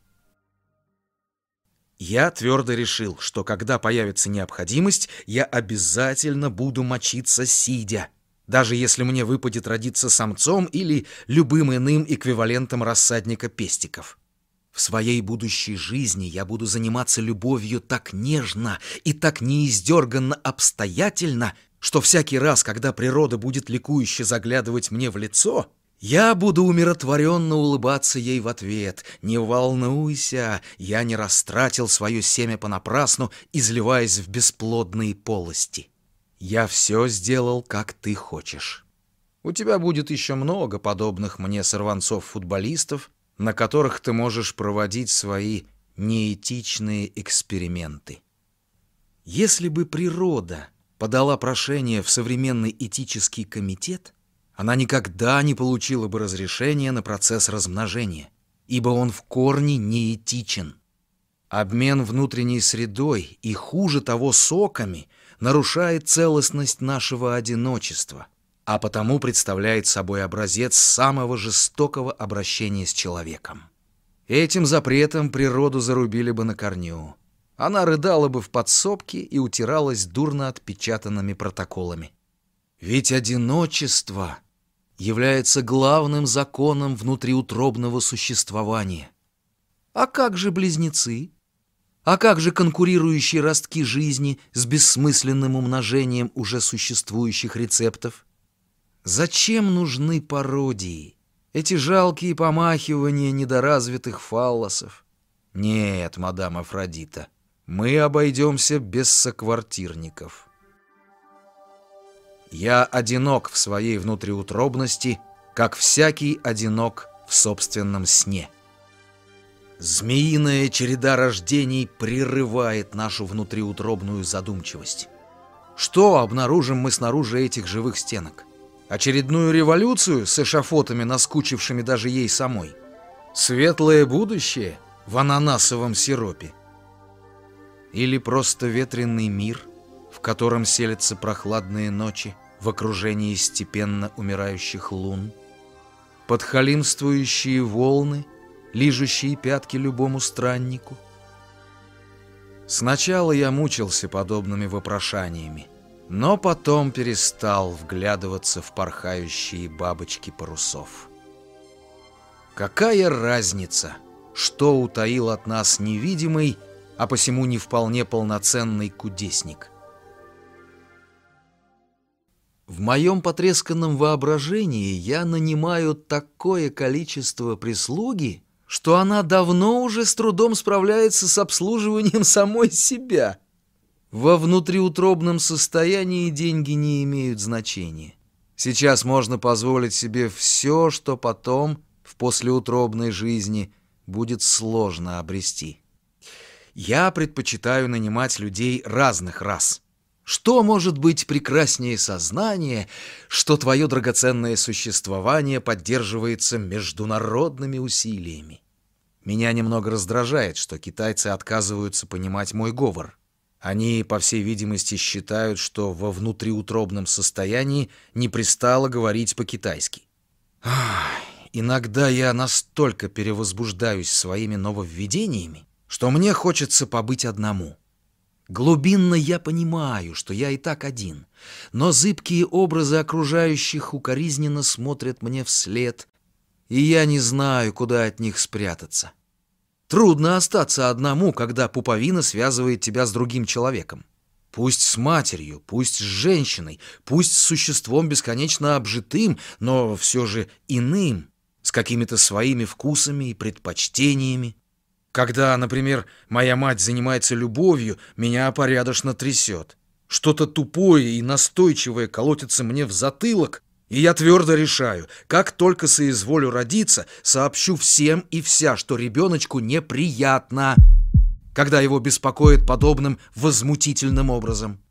Я твердо решил, что когда появится необходимость, я обязательно буду мочиться сидя, даже если мне выпадет родиться самцом или любым иным эквивалентом рассадника пестиков. В своей будущей жизни я буду заниматься любовью так нежно и так неиздерганно обстоятельно, что всякий раз, когда природа будет ликующе заглядывать мне в лицо, я буду умиротворенно улыбаться ей в ответ. Не волнуйся, я не растратил свое семя понапрасну, изливаясь в бесплодные полости. Я все сделал, как ты хочешь. У тебя будет еще много подобных мне сорванцов-футболистов, на которых ты можешь проводить свои неэтичные эксперименты. Если бы природа подала прошение в современный этический комитет, она никогда не получила бы разрешения на процесс размножения, ибо он в корне неэтичен. Обмен внутренней средой и, хуже того, соками нарушает целостность нашего одиночества, а потому представляет собой образец самого жестокого обращения с человеком. Этим запретом природу зарубили бы на корню. Она рыдала бы в подсобке и утиралась дурно отпечатанными протоколами. Ведь одиночество является главным законом внутриутробного существования. А как же близнецы? А как же конкурирующие ростки жизни с бессмысленным умножением уже существующих рецептов? Зачем нужны пародии? Эти жалкие помахивания недоразвитых фаллосов? Нет, мадам Афродита, мы обойдемся без соквартирников. Я одинок в своей внутриутробности, как всякий одинок в собственном сне. Змеиная череда рождений прерывает нашу внутриутробную задумчивость. Что обнаружим мы снаружи этих живых стенок? Очередную революцию с эшафотами, наскучившими даже ей самой? Светлое будущее в ананасовом сиропе? Или просто ветреный мир, в котором селятся прохладные ночи в окружении степенно умирающих лун? Подхалимствующие волны, лижущие пятки любому страннику? Сначала я мучился подобными вопрошаниями, но потом перестал вглядываться в порхающие бабочки парусов. Какая разница, что утаил от нас невидимый а посему не вполне полноценный кудесник. В моем потресканном воображении я нанимаю такое количество прислуги, что она давно уже с трудом справляется с обслуживанием самой себя. Во внутриутробном состоянии деньги не имеют значения. Сейчас можно позволить себе все, что потом, в послеутробной жизни, будет сложно обрести. Я предпочитаю нанимать людей разных рас. Что может быть прекраснее сознания, что твое драгоценное существование поддерживается международными усилиями? Меня немного раздражает, что китайцы отказываются понимать мой говор. Они, по всей видимости, считают, что во внутриутробном состоянии не пристало говорить по-китайски. Иногда я настолько перевозбуждаюсь своими нововведениями, что мне хочется побыть одному. Глубинно я понимаю, что я и так один, но зыбкие образы окружающих укоризненно смотрят мне вслед, и я не знаю, куда от них спрятаться. Трудно остаться одному, когда пуповина связывает тебя с другим человеком. Пусть с матерью, пусть с женщиной, пусть с существом бесконечно обжитым, но все же иным, с какими-то своими вкусами и предпочтениями. Когда, например, моя мать занимается любовью, меня порядочно трясет. Что-то тупое и настойчивое колотится мне в затылок, и я твердо решаю, как только соизволю родиться, сообщу всем и вся, что ребеночку неприятно, когда его беспокоит подобным возмутительным образом.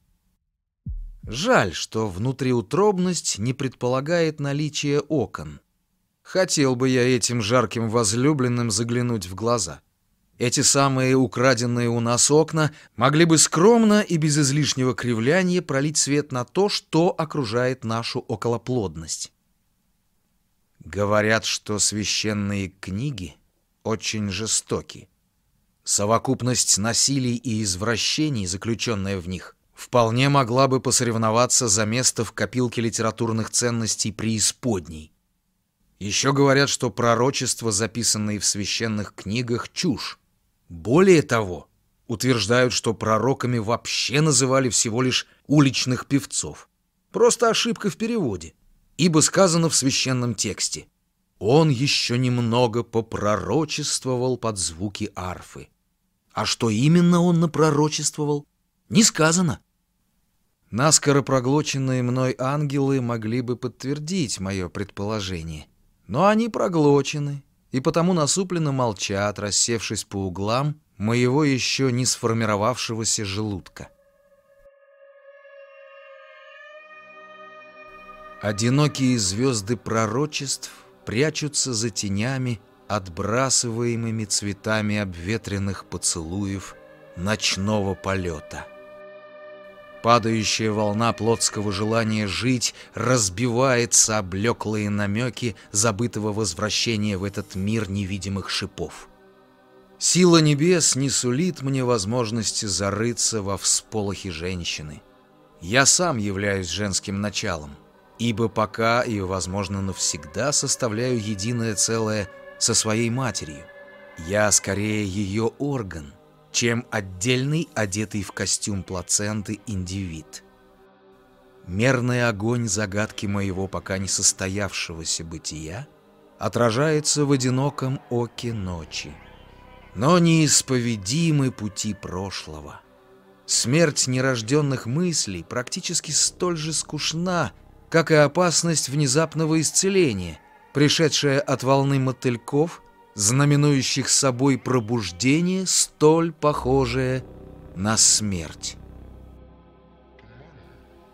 Жаль, что внутриутробность не предполагает наличие окон. Хотел бы я этим жарким возлюбленным заглянуть в глаза. Эти самые украденные у нас окна могли бы скромно и без излишнего кривляния пролить свет на то, что окружает нашу околоплодность. Говорят, что священные книги очень жестоки. Совокупность насилий и извращений, заключенная в них, вполне могла бы посоревноваться за место в копилке литературных ценностей преисподней. Еще говорят, что пророчества, записанные в священных книгах, чушь. Более того, утверждают, что пророками вообще называли всего лишь уличных певцов. Просто ошибка в переводе, ибо сказано в священном тексте. Он еще немного попророчествовал под звуки арфы. А что именно он напророчествовал, не сказано. Наскоро проглоченные мной ангелы могли бы подтвердить мое предположение. Но они проглочены, и потому насупленно молчат, рассевшись по углам моего еще не сформировавшегося желудка. Одинокие звезды пророчеств прячутся за тенями, отбрасываемыми цветами обветренных поцелуев ночного полета. Падающая волна плотского желания жить разбивается облеклые намеки забытого возвращения в этот мир невидимых шипов. Сила небес не сулит мне возможности зарыться во всполохе женщины. Я сам являюсь женским началом ибо пока и, возможно, навсегда составляю единое целое со своей матерью. Я скорее ее орган, чем отдельный, одетый в костюм плаценты индивид. Мерный огонь загадки моего пока не состоявшегося бытия отражается в одиноком оке ночи, но неисповедимы пути прошлого. Смерть нерожденных мыслей практически столь же скучна, как и опасность внезапного исцеления, пришедшая от волны мотыльков, знаменующих собой пробуждение, столь похожее на смерть.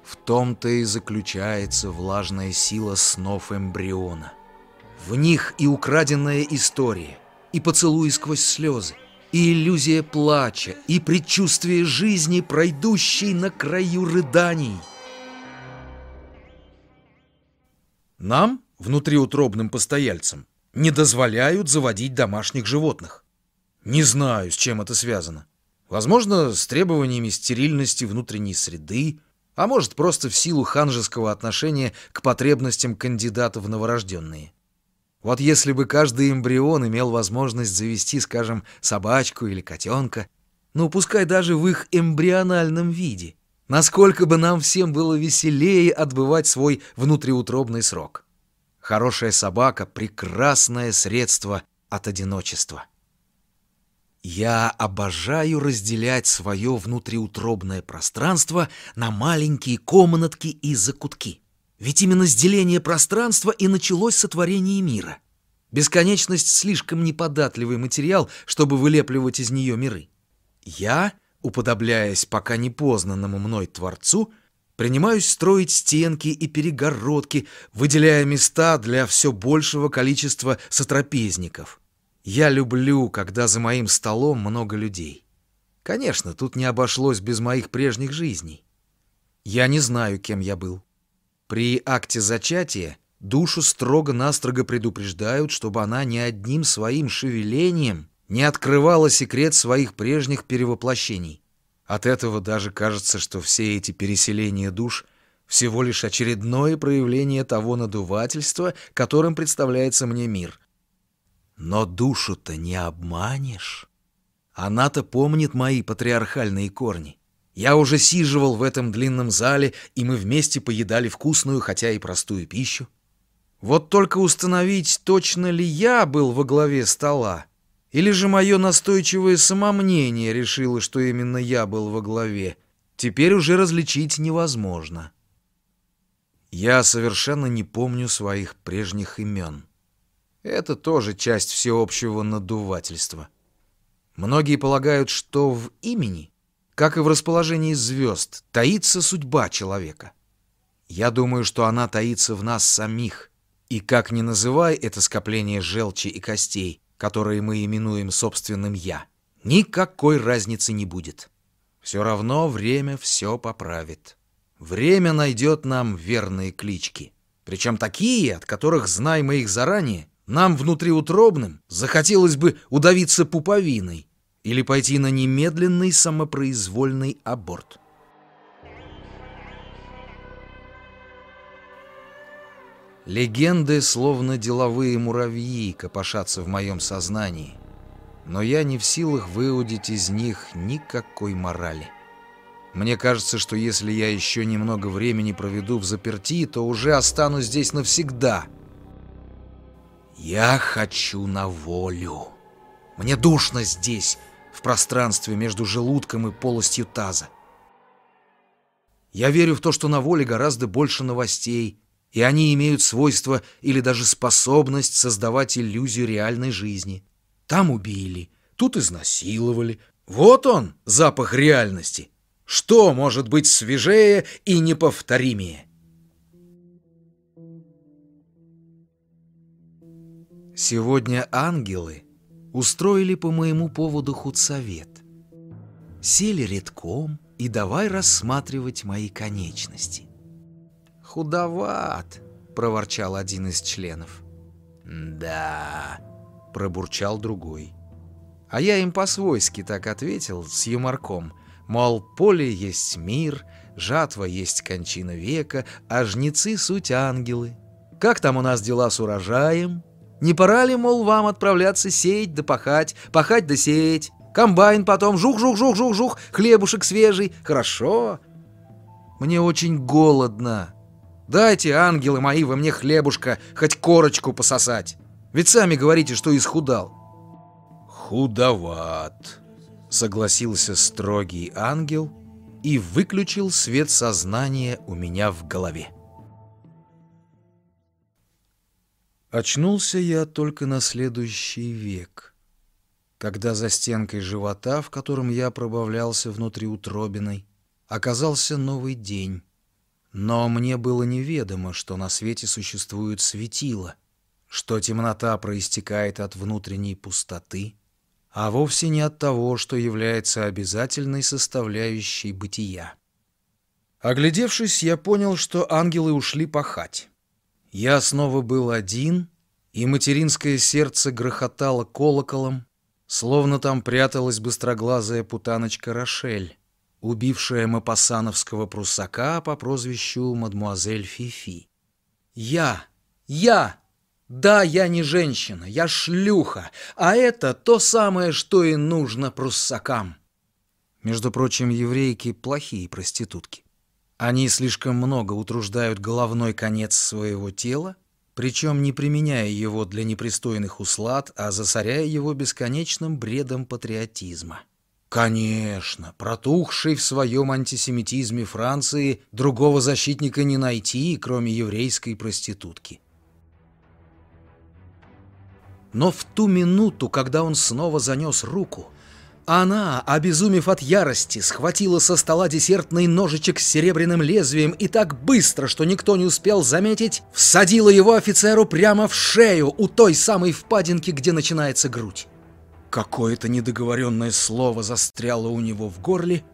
В том-то и заключается влажная сила снов эмбриона. В них и украденная история, и поцелуи сквозь слезы, и иллюзия плача, и предчувствие жизни, пройдущей на краю рыданий — Нам, внутриутробным постояльцам, не дозволяют заводить домашних животных. Не знаю, с чем это связано. Возможно, с требованиями стерильности внутренней среды, а может, просто в силу ханжеского отношения к потребностям кандидата в новорожденные. Вот если бы каждый эмбрион имел возможность завести, скажем, собачку или котенка, ну, пускай даже в их эмбриональном виде, Насколько бы нам всем было веселее отбывать свой внутриутробный срок. Хорошая собака — прекрасное средство от одиночества. Я обожаю разделять свое внутриутробное пространство на маленькие комнатки и закутки. Ведь именно с деления пространства и началось сотворение мира. Бесконечность — слишком неподатливый материал, чтобы вылепливать из нее миры. Я уподобляясь пока непознанному мной Творцу, принимаюсь строить стенки и перегородки, выделяя места для все большего количества сотрапезников. Я люблю, когда за моим столом много людей. Конечно, тут не обошлось без моих прежних жизней. Я не знаю, кем я был. При акте зачатия душу строго-настрого предупреждают, чтобы она ни одним своим шевелением не открывала секрет своих прежних перевоплощений. От этого даже кажется, что все эти переселения душ всего лишь очередное проявление того надувательства, которым представляется мне мир. Но душу-то не обманешь. Она-то помнит мои патриархальные корни. Я уже сиживал в этом длинном зале, и мы вместе поедали вкусную, хотя и простую пищу. Вот только установить, точно ли я был во главе стола, или же мое настойчивое самомнение решило, что именно я был во главе, теперь уже различить невозможно. Я совершенно не помню своих прежних имен. Это тоже часть всеобщего надувательства. Многие полагают, что в имени, как и в расположении звезд, таится судьба человека. Я думаю, что она таится в нас самих, и как ни называй это скопление желчи и костей, которые мы именуем собственным «я», никакой разницы не будет. Все равно время все поправит. Время найдет нам верные клички. Причем такие, от которых, знай мы их заранее, нам внутриутробным захотелось бы удавиться пуповиной или пойти на немедленный самопроизвольный аборт. Легенды, словно деловые муравьи, копошатся в моем сознании, но я не в силах выудить из них никакой морали. Мне кажется, что если я еще немного времени проведу в заперти, то уже останусь здесь навсегда. Я хочу на волю. Мне душно здесь, в пространстве между желудком и полостью таза. Я верю в то, что на воле гораздо больше новостей, и они имеют свойство или даже способность создавать иллюзию реальной жизни. Там убили, тут изнасиловали. Вот он, запах реальности. Что может быть свежее и неповторимее? Сегодня ангелы устроили по моему поводу худсовет. Сели редком и давай рассматривать мои конечности. «Худоват», — проворчал один из членов. «Да», — пробурчал другой. А я им по-свойски так ответил, с юморком, мол, поле есть мир, жатва есть кончина века, а жнецы — суть ангелы. Как там у нас дела с урожаем? Не пора ли, мол, вам отправляться сеять да пахать, пахать да сеять? Комбайн потом, жух-жух-жух-жух-жух, хлебушек свежий. Хорошо. Мне очень голодно. Дайте, ангелы мои, вы мне хлебушка, хоть корочку пососать. Ведь сами говорите, что исхудал. «Худоват», — согласился строгий ангел и выключил свет сознания у меня в голове. Очнулся я только на следующий век, когда за стенкой живота, в котором я пробавлялся внутри утробиной, оказался новый день. Но мне было неведомо, что на свете существует светило, что темнота проистекает от внутренней пустоты — а вовсе не от того, что является обязательной составляющей бытия. Оглядевшись, я понял, что ангелы ушли пахать. Я снова был один, и материнское сердце грохотало колоколом, словно там пряталась быстроглазая путаночка Рошель, убившая мапасановского прусака по прозвищу мадмуазель Фифи. «Я! Я!» Да, я не женщина, я шлюха, а это то самое, что и нужно пруссакам. Между прочим, еврейки — плохие проститутки. Они слишком много утруждают головной конец своего тела, причем не применяя его для непристойных услад, а засоряя его бесконечным бредом патриотизма. Конечно, протухшей в своем антисемитизме Франции другого защитника не найти, кроме еврейской проститутки. Но в ту минуту, когда он снова занес руку, она, обезумев от ярости, схватила со стола десертный ножичек с серебряным лезвием и так быстро, что никто не успел заметить, всадила его офицеру прямо в шею у той самой впадинки, где начинается грудь. Какое-то недоговоренное слово застряло у него в горле,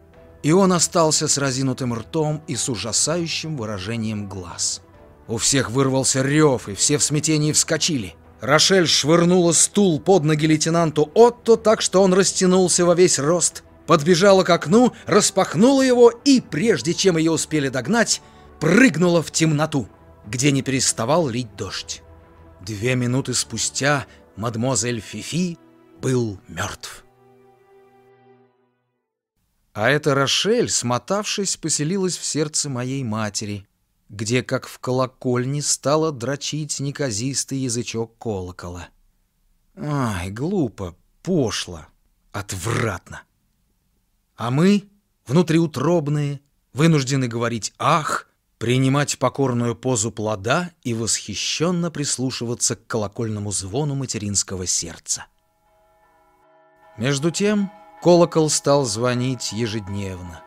и он остался с разинутым ртом и с ужасающим выражением глаз. У всех вырвался рев, и все в смятении вскочили — Рошель швырнула стул под ноги лейтенанту Отто так, что он растянулся во весь рост, подбежала к окну, распахнула его и, прежде чем ее успели догнать, прыгнула в темноту, где не переставал лить дождь. Две минуты спустя мадемуазель Фифи был мертв. А эта Рошель, смотавшись, поселилась в сердце моей матери, где, как в колокольне, стало дрочить неказистый язычок колокола. Ай, глупо, пошло, отвратно. А мы, внутриутробные, вынуждены говорить «ах», принимать покорную позу плода и восхищенно прислушиваться к колокольному звону материнского сердца. Между тем колокол стал звонить ежедневно.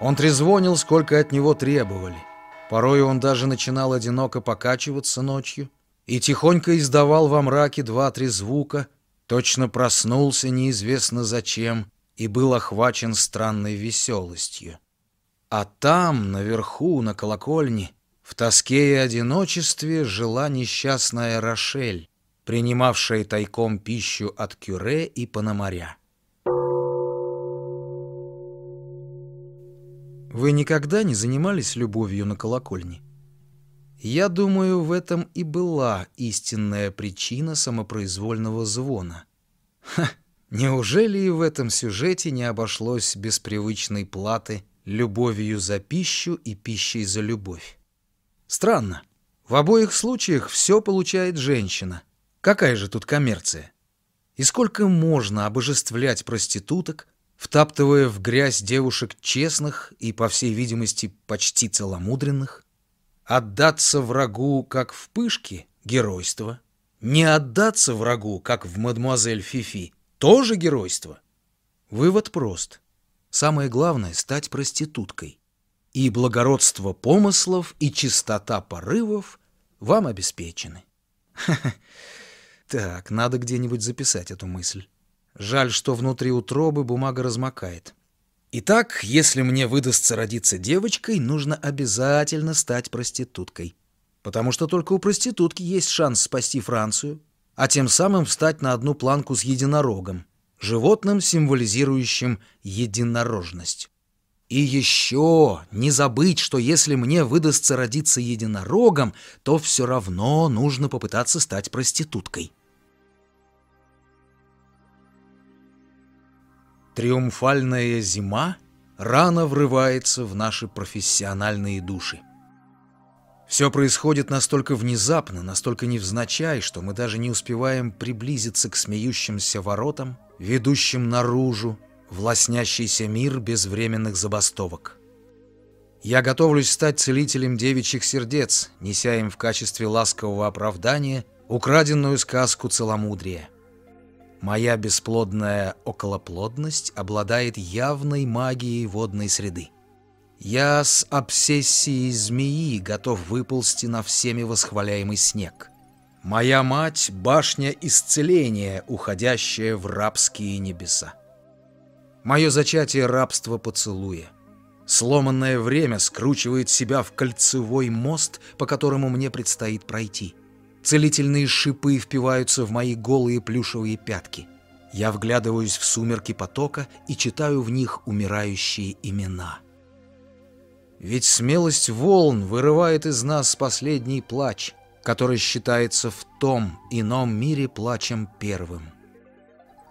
Он трезвонил, сколько от него требовали — Порой он даже начинал одиноко покачиваться ночью и тихонько издавал во мраке два-три звука, точно проснулся неизвестно зачем и был охвачен странной веселостью. А там, наверху, на колокольне, в тоске и одиночестве жила несчастная Рошель, принимавшая тайком пищу от кюре и пономаря. Вы никогда не занимались любовью на колокольне? Я думаю, в этом и была истинная причина самопроизвольного звона. Ха, неужели и в этом сюжете не обошлось без привычной платы любовью за пищу и пищей за любовь? Странно. В обоих случаях все получает женщина. Какая же тут коммерция? И сколько можно обожествлять проституток, втаптывая в грязь девушек честных и, по всей видимости, почти целомудренных. Отдаться врагу, как в пышке, — геройство. Не отдаться врагу, как в мадемуазель Фифи, — тоже геройство. Вывод прост. Самое главное — стать проституткой. И благородство помыслов, и чистота порывов вам обеспечены. Так, надо где-нибудь записать эту мысль. Жаль, что внутри утробы бумага размокает. Итак, если мне выдастся родиться девочкой, нужно обязательно стать проституткой. Потому что только у проститутки есть шанс спасти Францию, а тем самым встать на одну планку с единорогом, животным, символизирующим единорожность. И еще не забыть, что если мне выдастся родиться единорогом, то все равно нужно попытаться стать проституткой. Триумфальная зима рано врывается в наши профессиональные души. Все происходит настолько внезапно, настолько невзначай, что мы даже не успеваем приблизиться к смеющимся воротам, ведущим наружу, в лоснящийся мир безвременных забастовок. Я готовлюсь стать целителем девичьих сердец, неся им в качестве ласкового оправдания украденную сказку целомудрия. Моя бесплодная околоплодность обладает явной магией водной среды. Я с обсессией змеи готов выползти на всеми восхваляемый снег. Моя мать — башня исцеления, уходящая в рабские небеса. Мое зачатие — рабство поцелуя. Сломанное время скручивает себя в кольцевой мост, по которому мне предстоит пройти. Целительные шипы впиваются в мои голые плюшевые пятки. Я вглядываюсь в сумерки потока и читаю в них умирающие имена. Ведь смелость волн вырывает из нас последний плач, который считается в том ином мире плачем первым.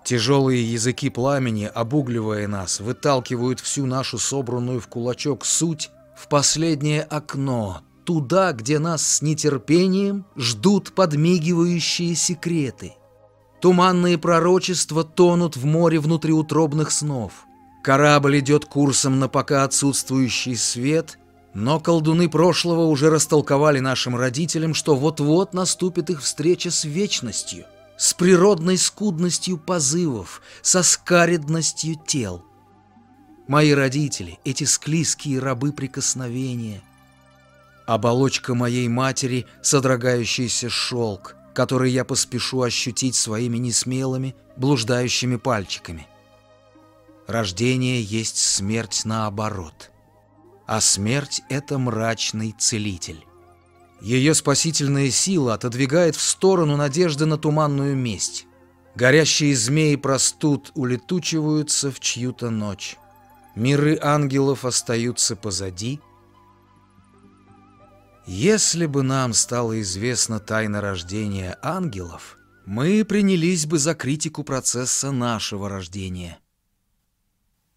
Тяжелые языки пламени, обугливая нас, выталкивают всю нашу собранную в кулачок суть в последнее окно, туда, где нас с нетерпением ждут подмигивающие секреты. Туманные пророчества тонут в море внутриутробных снов. Корабль идет курсом на пока отсутствующий свет, но колдуны прошлого уже растолковали нашим родителям, что вот-вот наступит их встреча с вечностью с природной скудностью позывов, со скаредностью тел. Мои родители, эти склизкие рабы прикосновения. Оболочка моей матери, содрогающийся шелк, который я поспешу ощутить своими несмелыми, блуждающими пальчиками. Рождение есть смерть наоборот, а смерть — это мрачный целитель. Ее спасительная сила отодвигает в сторону надежды на туманную месть. Горящие змеи простуд улетучиваются в чью-то ночь. Миры ангелов остаются позади. Если бы нам стало известна тайна рождения ангелов, мы принялись бы за критику процесса нашего рождения.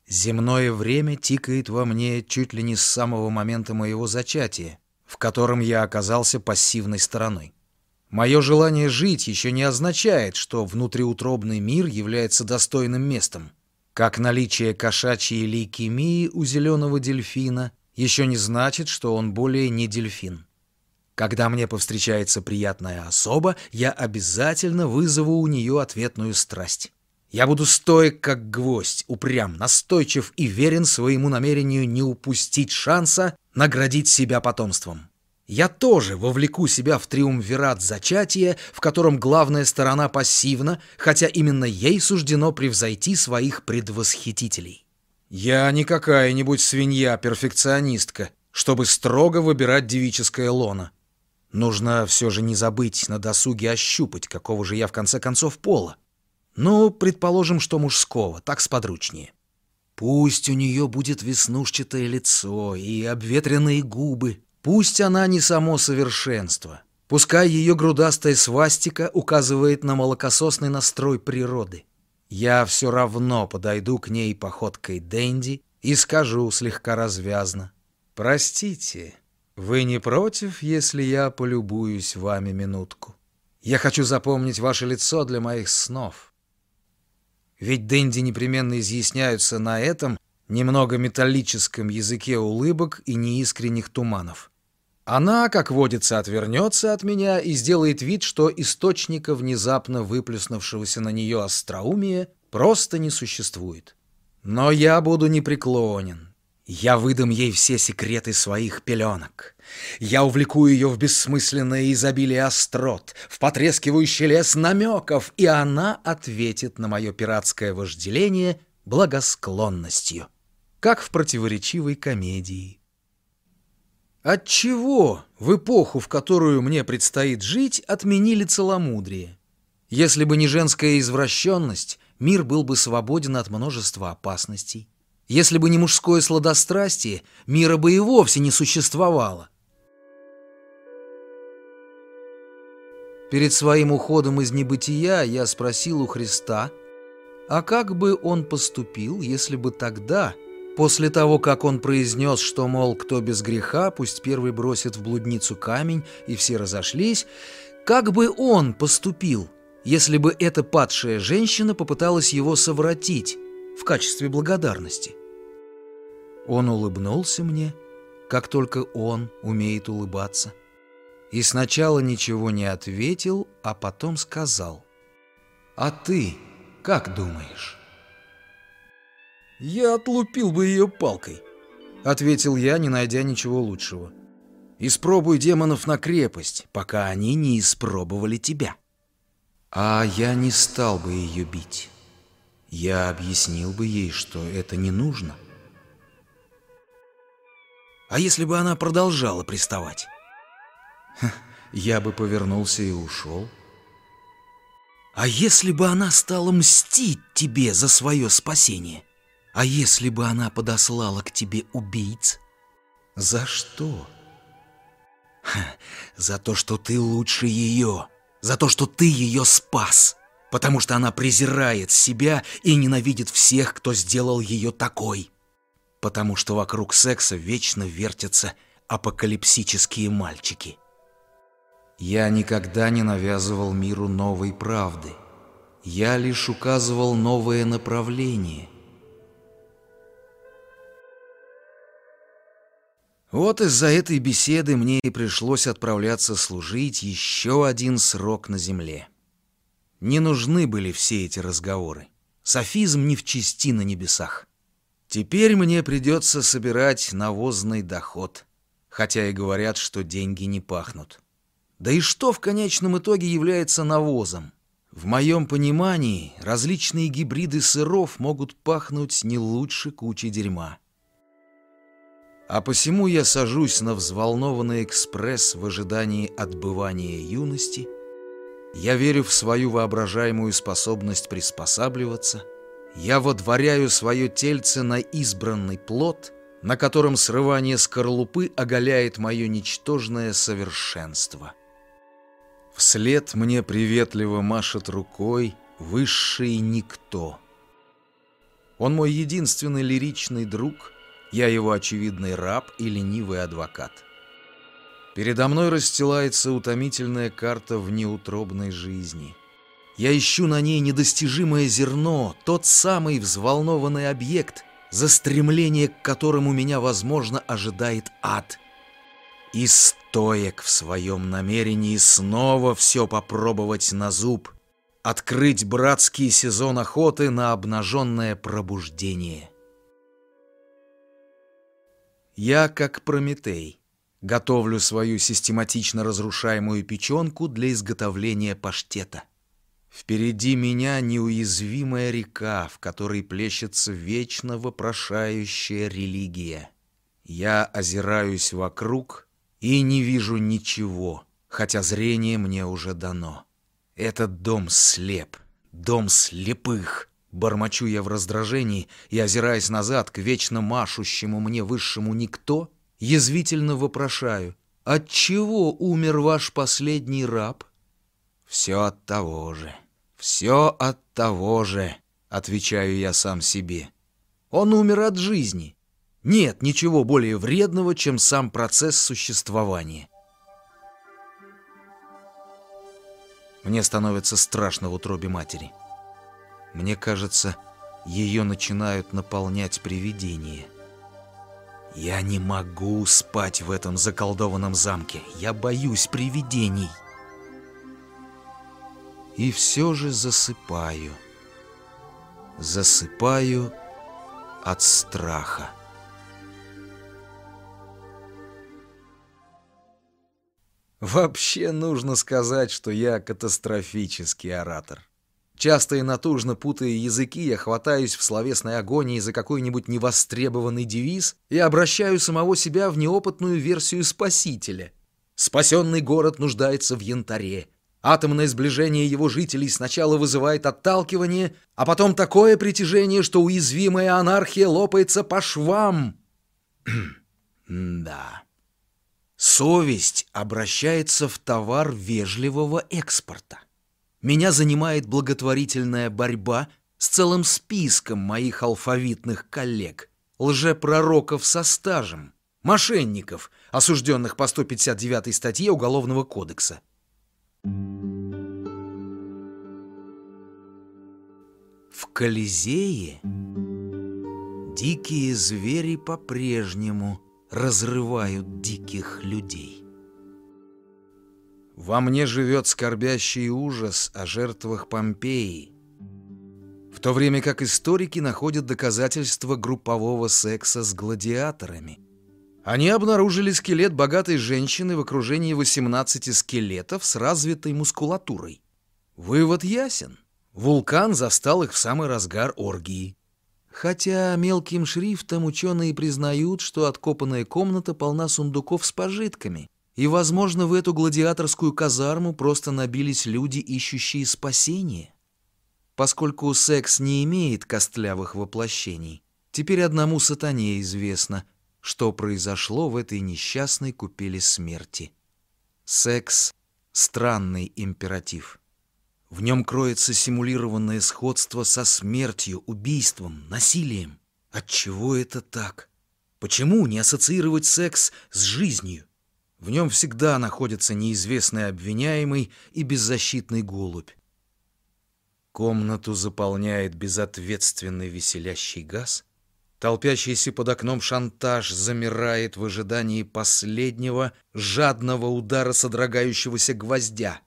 Земное время тикает во мне чуть ли не с самого момента моего зачатия в котором я оказался пассивной стороной. Мое желание жить еще не означает, что внутриутробный мир является достойным местом, как наличие кошачьей лейкемии у зеленого дельфина еще не значит, что он более не дельфин. Когда мне повстречается приятная особа, я обязательно вызову у нее ответную страсть. Я буду стоек, как гвоздь, упрям, настойчив и верен своему намерению не упустить шанса наградить себя потомством. Я тоже вовлеку себя в триумвират зачатия, в котором главная сторона пассивна, хотя именно ей суждено превзойти своих предвосхитителей. Я не какая-нибудь свинья-перфекционистка, чтобы строго выбирать девическое лоно. Нужно все же не забыть на досуге ощупать, какого же я в конце концов пола. Ну, предположим, что мужского, так сподручнее. Пусть у нее будет веснушчатое лицо и обветренные губы. Пусть она не само совершенство. Пускай ее грудастая свастика указывает на молокососный настрой природы. Я все равно подойду к ней походкой Дэнди и скажу слегка развязно. «Простите, вы не против, если я полюбуюсь вами минутку? Я хочу запомнить ваше лицо для моих снов». Ведь Дэнди непременно изъясняются на этом немного металлическом языке улыбок и неискренних туманов. Она, как водится, отвернется от меня и сделает вид, что источника внезапно выплеснувшегося на нее остроумия просто не существует. Но я буду непреклонен. Я выдам ей все секреты своих пеленок. Я увлеку ее в бессмысленное изобилие острот, в потрескивающий лес намеков, и она ответит на мое пиратское вожделение благосклонностью, как в противоречивой комедии. Отчего в эпоху, в которую мне предстоит жить, отменили целомудрие? Если бы не женская извращенность, мир был бы свободен от множества опасностей. Если бы не мужское сладострастие, мира бы и вовсе не существовало. Перед своим уходом из небытия я спросил у Христа, а как бы он поступил, если бы тогда, после того, как он произнес, что, мол, кто без греха, пусть первый бросит в блудницу камень, и все разошлись, как бы он поступил, если бы эта падшая женщина попыталась его совратить, в качестве благодарности. Он улыбнулся мне, как только он умеет улыбаться. И сначала ничего не ответил, а потом сказал. «А ты как думаешь?» «Я отлупил бы ее палкой», — ответил я, не найдя ничего лучшего. «Испробуй демонов на крепость, пока они не испробовали тебя». А я не стал бы ее бить. Я объяснил бы ей, что это не нужно. А если бы она продолжала приставать? Я бы повернулся и ушел. А если бы она стала мстить тебе за свое спасение? А если бы она подослала к тебе убийц? За что? За то, что ты лучше ее. За то, что ты ее спас потому что она презирает себя и ненавидит всех, кто сделал ее такой. Потому что вокруг секса вечно вертятся апокалипсические мальчики. Я никогда не навязывал миру новой правды. Я лишь указывал новое направление. Вот из-за этой беседы мне и пришлось отправляться служить еще один срок на земле. Не нужны были все эти разговоры. Софизм не в чести на небесах. Теперь мне придется собирать навозный доход, хотя и говорят, что деньги не пахнут. Да и что в конечном итоге является навозом? В моем понимании различные гибриды сыров могут пахнуть не лучше кучи дерьма. А посему я сажусь на взволнованный экспресс в ожидании отбывания юности — я верю в свою воображаемую способность приспосабливаться. Я водворяю свое тельце на избранный плод, на котором срывание скорлупы оголяет мое ничтожное совершенство. Вслед мне приветливо машет рукой высший никто. Он мой единственный лиричный друг, я его очевидный раб и ленивый адвокат. Передо мной расстилается утомительная карта внеутробной жизни. Я ищу на ней недостижимое зерно, тот самый взволнованный объект, за стремление к которому меня, возможно, ожидает ад. И стоек в своем намерении снова все попробовать на зуб, открыть братский сезон охоты на обнаженное пробуждение. Я как Прометей. Готовлю свою систематично разрушаемую печенку для изготовления паштета. Впереди меня неуязвимая река, в которой плещется вечно вопрошающая религия. Я озираюсь вокруг и не вижу ничего, хотя зрение мне уже дано. Этот дом слеп, дом слепых. Бормочу я в раздражении и, озираясь назад к вечно машущему мне высшему никто, Язвительно вопрошаю, от чего умер ваш последний раб? Все от того же, все от того же, отвечаю я сам себе. Он умер от жизни. Нет ничего более вредного, чем сам процесс существования. Мне становится страшно в утробе матери. Мне кажется, ее начинают наполнять привидения. Я не могу спать в этом заколдованном замке. Я боюсь привидений и все же засыпаю. Засыпаю от страха. Вообще нужно сказать, что я катастрофический оратор. Часто и натужно путая языки, я хватаюсь в словесной агонии за какой-нибудь невостребованный девиз и обращаю самого себя в неопытную версию спасителя. «Спасенный город нуждается в янтаре», Атомное сближение его жителей сначала вызывает отталкивание, а потом такое притяжение, что уязвимая анархия лопается по швам. да. Совесть обращается в товар вежливого экспорта. Меня занимает благотворительная борьба с целым списком моих алфавитных коллег, лжепророков со стажем, мошенников, осужденных по 159 статье Уголовного кодекса. В Колизее дикие звери по-прежнему разрывают диких людей. Во мне живет скорбящий ужас о жертвах Помпеи, в то время как историки находят доказательства группового секса с гладиаторами. Они обнаружили скелет богатой женщины в окружении 18 скелетов с развитой мускулатурой. Вывод ясен. Вулкан застал их в самый разгар оргии. Хотя мелким шрифтом ученые признают, что откопанная комната полна сундуков с пожитками, и, возможно, в эту гладиаторскую казарму просто набились люди, ищущие спасения. Поскольку секс не имеет костлявых воплощений, теперь одному сатане известно — что произошло в этой несчастной купели смерти. Секс — странный императив. В нем кроется симулированное сходство со смертью, убийством, насилием. Отчего это так? Почему не ассоциировать секс с жизнью? В нем всегда находится неизвестный обвиняемый и беззащитный голубь. Комнату заполняет безответственный веселящий газ — Толпящийся под окном шантаж замирает в ожидании последнего жадного удара содрогающегося гвоздя.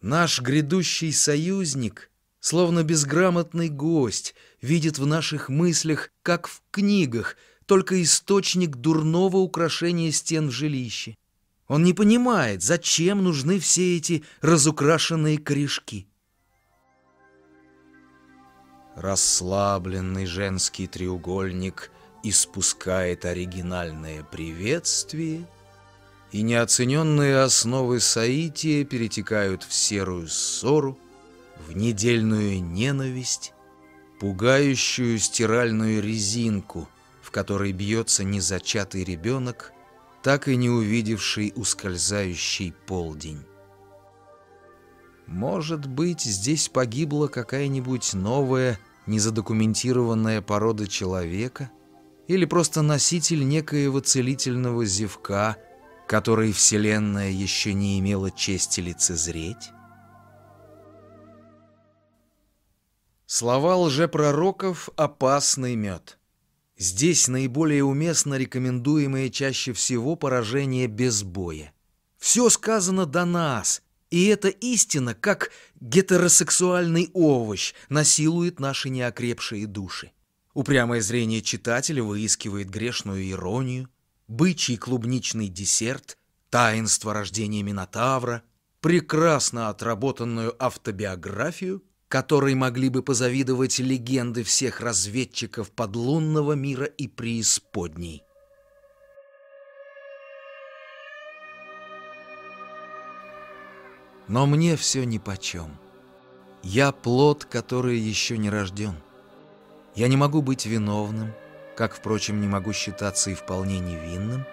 Наш грядущий союзник, словно безграмотный гость, видит в наших мыслях, как в книгах, только источник дурного украшения стен в жилище. Он не понимает, зачем нужны все эти разукрашенные корешки. Расслабленный женский треугольник испускает оригинальное приветствие, и неоцененные основы соития перетекают в серую ссору, в недельную ненависть, пугающую стиральную резинку, в которой бьется незачатый ребенок, так и не увидевший ускользающий полдень. Может быть, здесь погибла какая-нибудь новая, незадокументированная порода человека? Или просто носитель некоего целительного зевка, который Вселенная еще не имела чести лицезреть? Слова лжепророков — опасный мед. Здесь наиболее уместно рекомендуемое чаще всего поражение без боя. Все сказано до нас — и эта истина, как гетеросексуальный овощ, насилует наши неокрепшие души. Упрямое зрение читателя выискивает грешную иронию, бычий клубничный десерт, таинство рождения Минотавра, прекрасно отработанную автобиографию, которой могли бы позавидовать легенды всех разведчиков подлунного мира и преисподней. Но мне все нипочем. Я плод, который еще не рожден. Я не могу быть виновным, как, впрочем, не могу считаться и вполне невинным,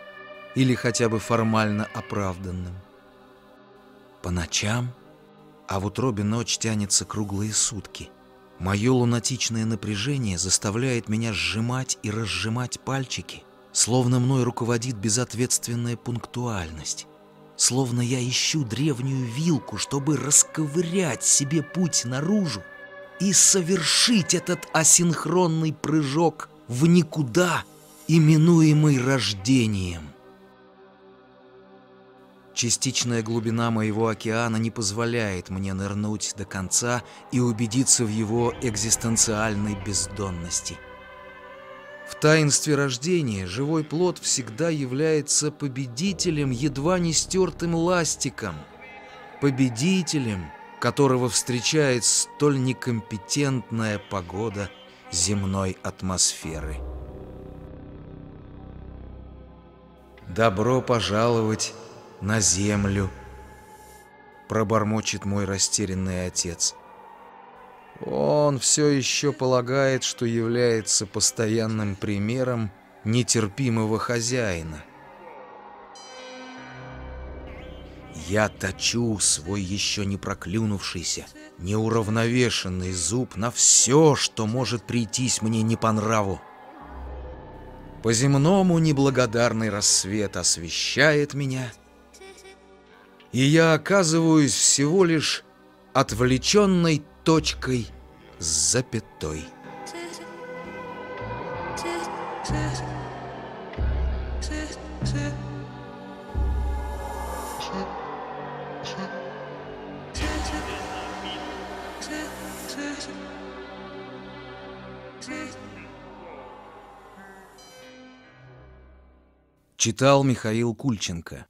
или хотя бы формально оправданным. По ночам, а в утробе ночь тянется круглые сутки, мое лунатичное напряжение заставляет меня сжимать и разжимать пальчики, словно мной руководит безответственная пунктуальность словно я ищу древнюю вилку, чтобы расковырять себе путь наружу и совершить этот асинхронный прыжок в никуда, именуемый рождением. Частичная глубина моего океана не позволяет мне нырнуть до конца и убедиться в его экзистенциальной бездонности. В таинстве рождения живой плод всегда является победителем, едва не стертым ластиком, победителем, которого встречает столь некомпетентная погода земной атмосферы. «Добро пожаловать на землю», — пробормочет мой растерянный отец. Он все еще полагает, что является постоянным примером нетерпимого хозяина. Я точу свой еще не проклюнувшийся, неуравновешенный зуб на все, что может прийтись мне не по нраву. По-земному неблагодарный рассвет освещает меня, и я оказываюсь всего лишь отвлеченной точкой с запятой. Читал Михаил Кульченко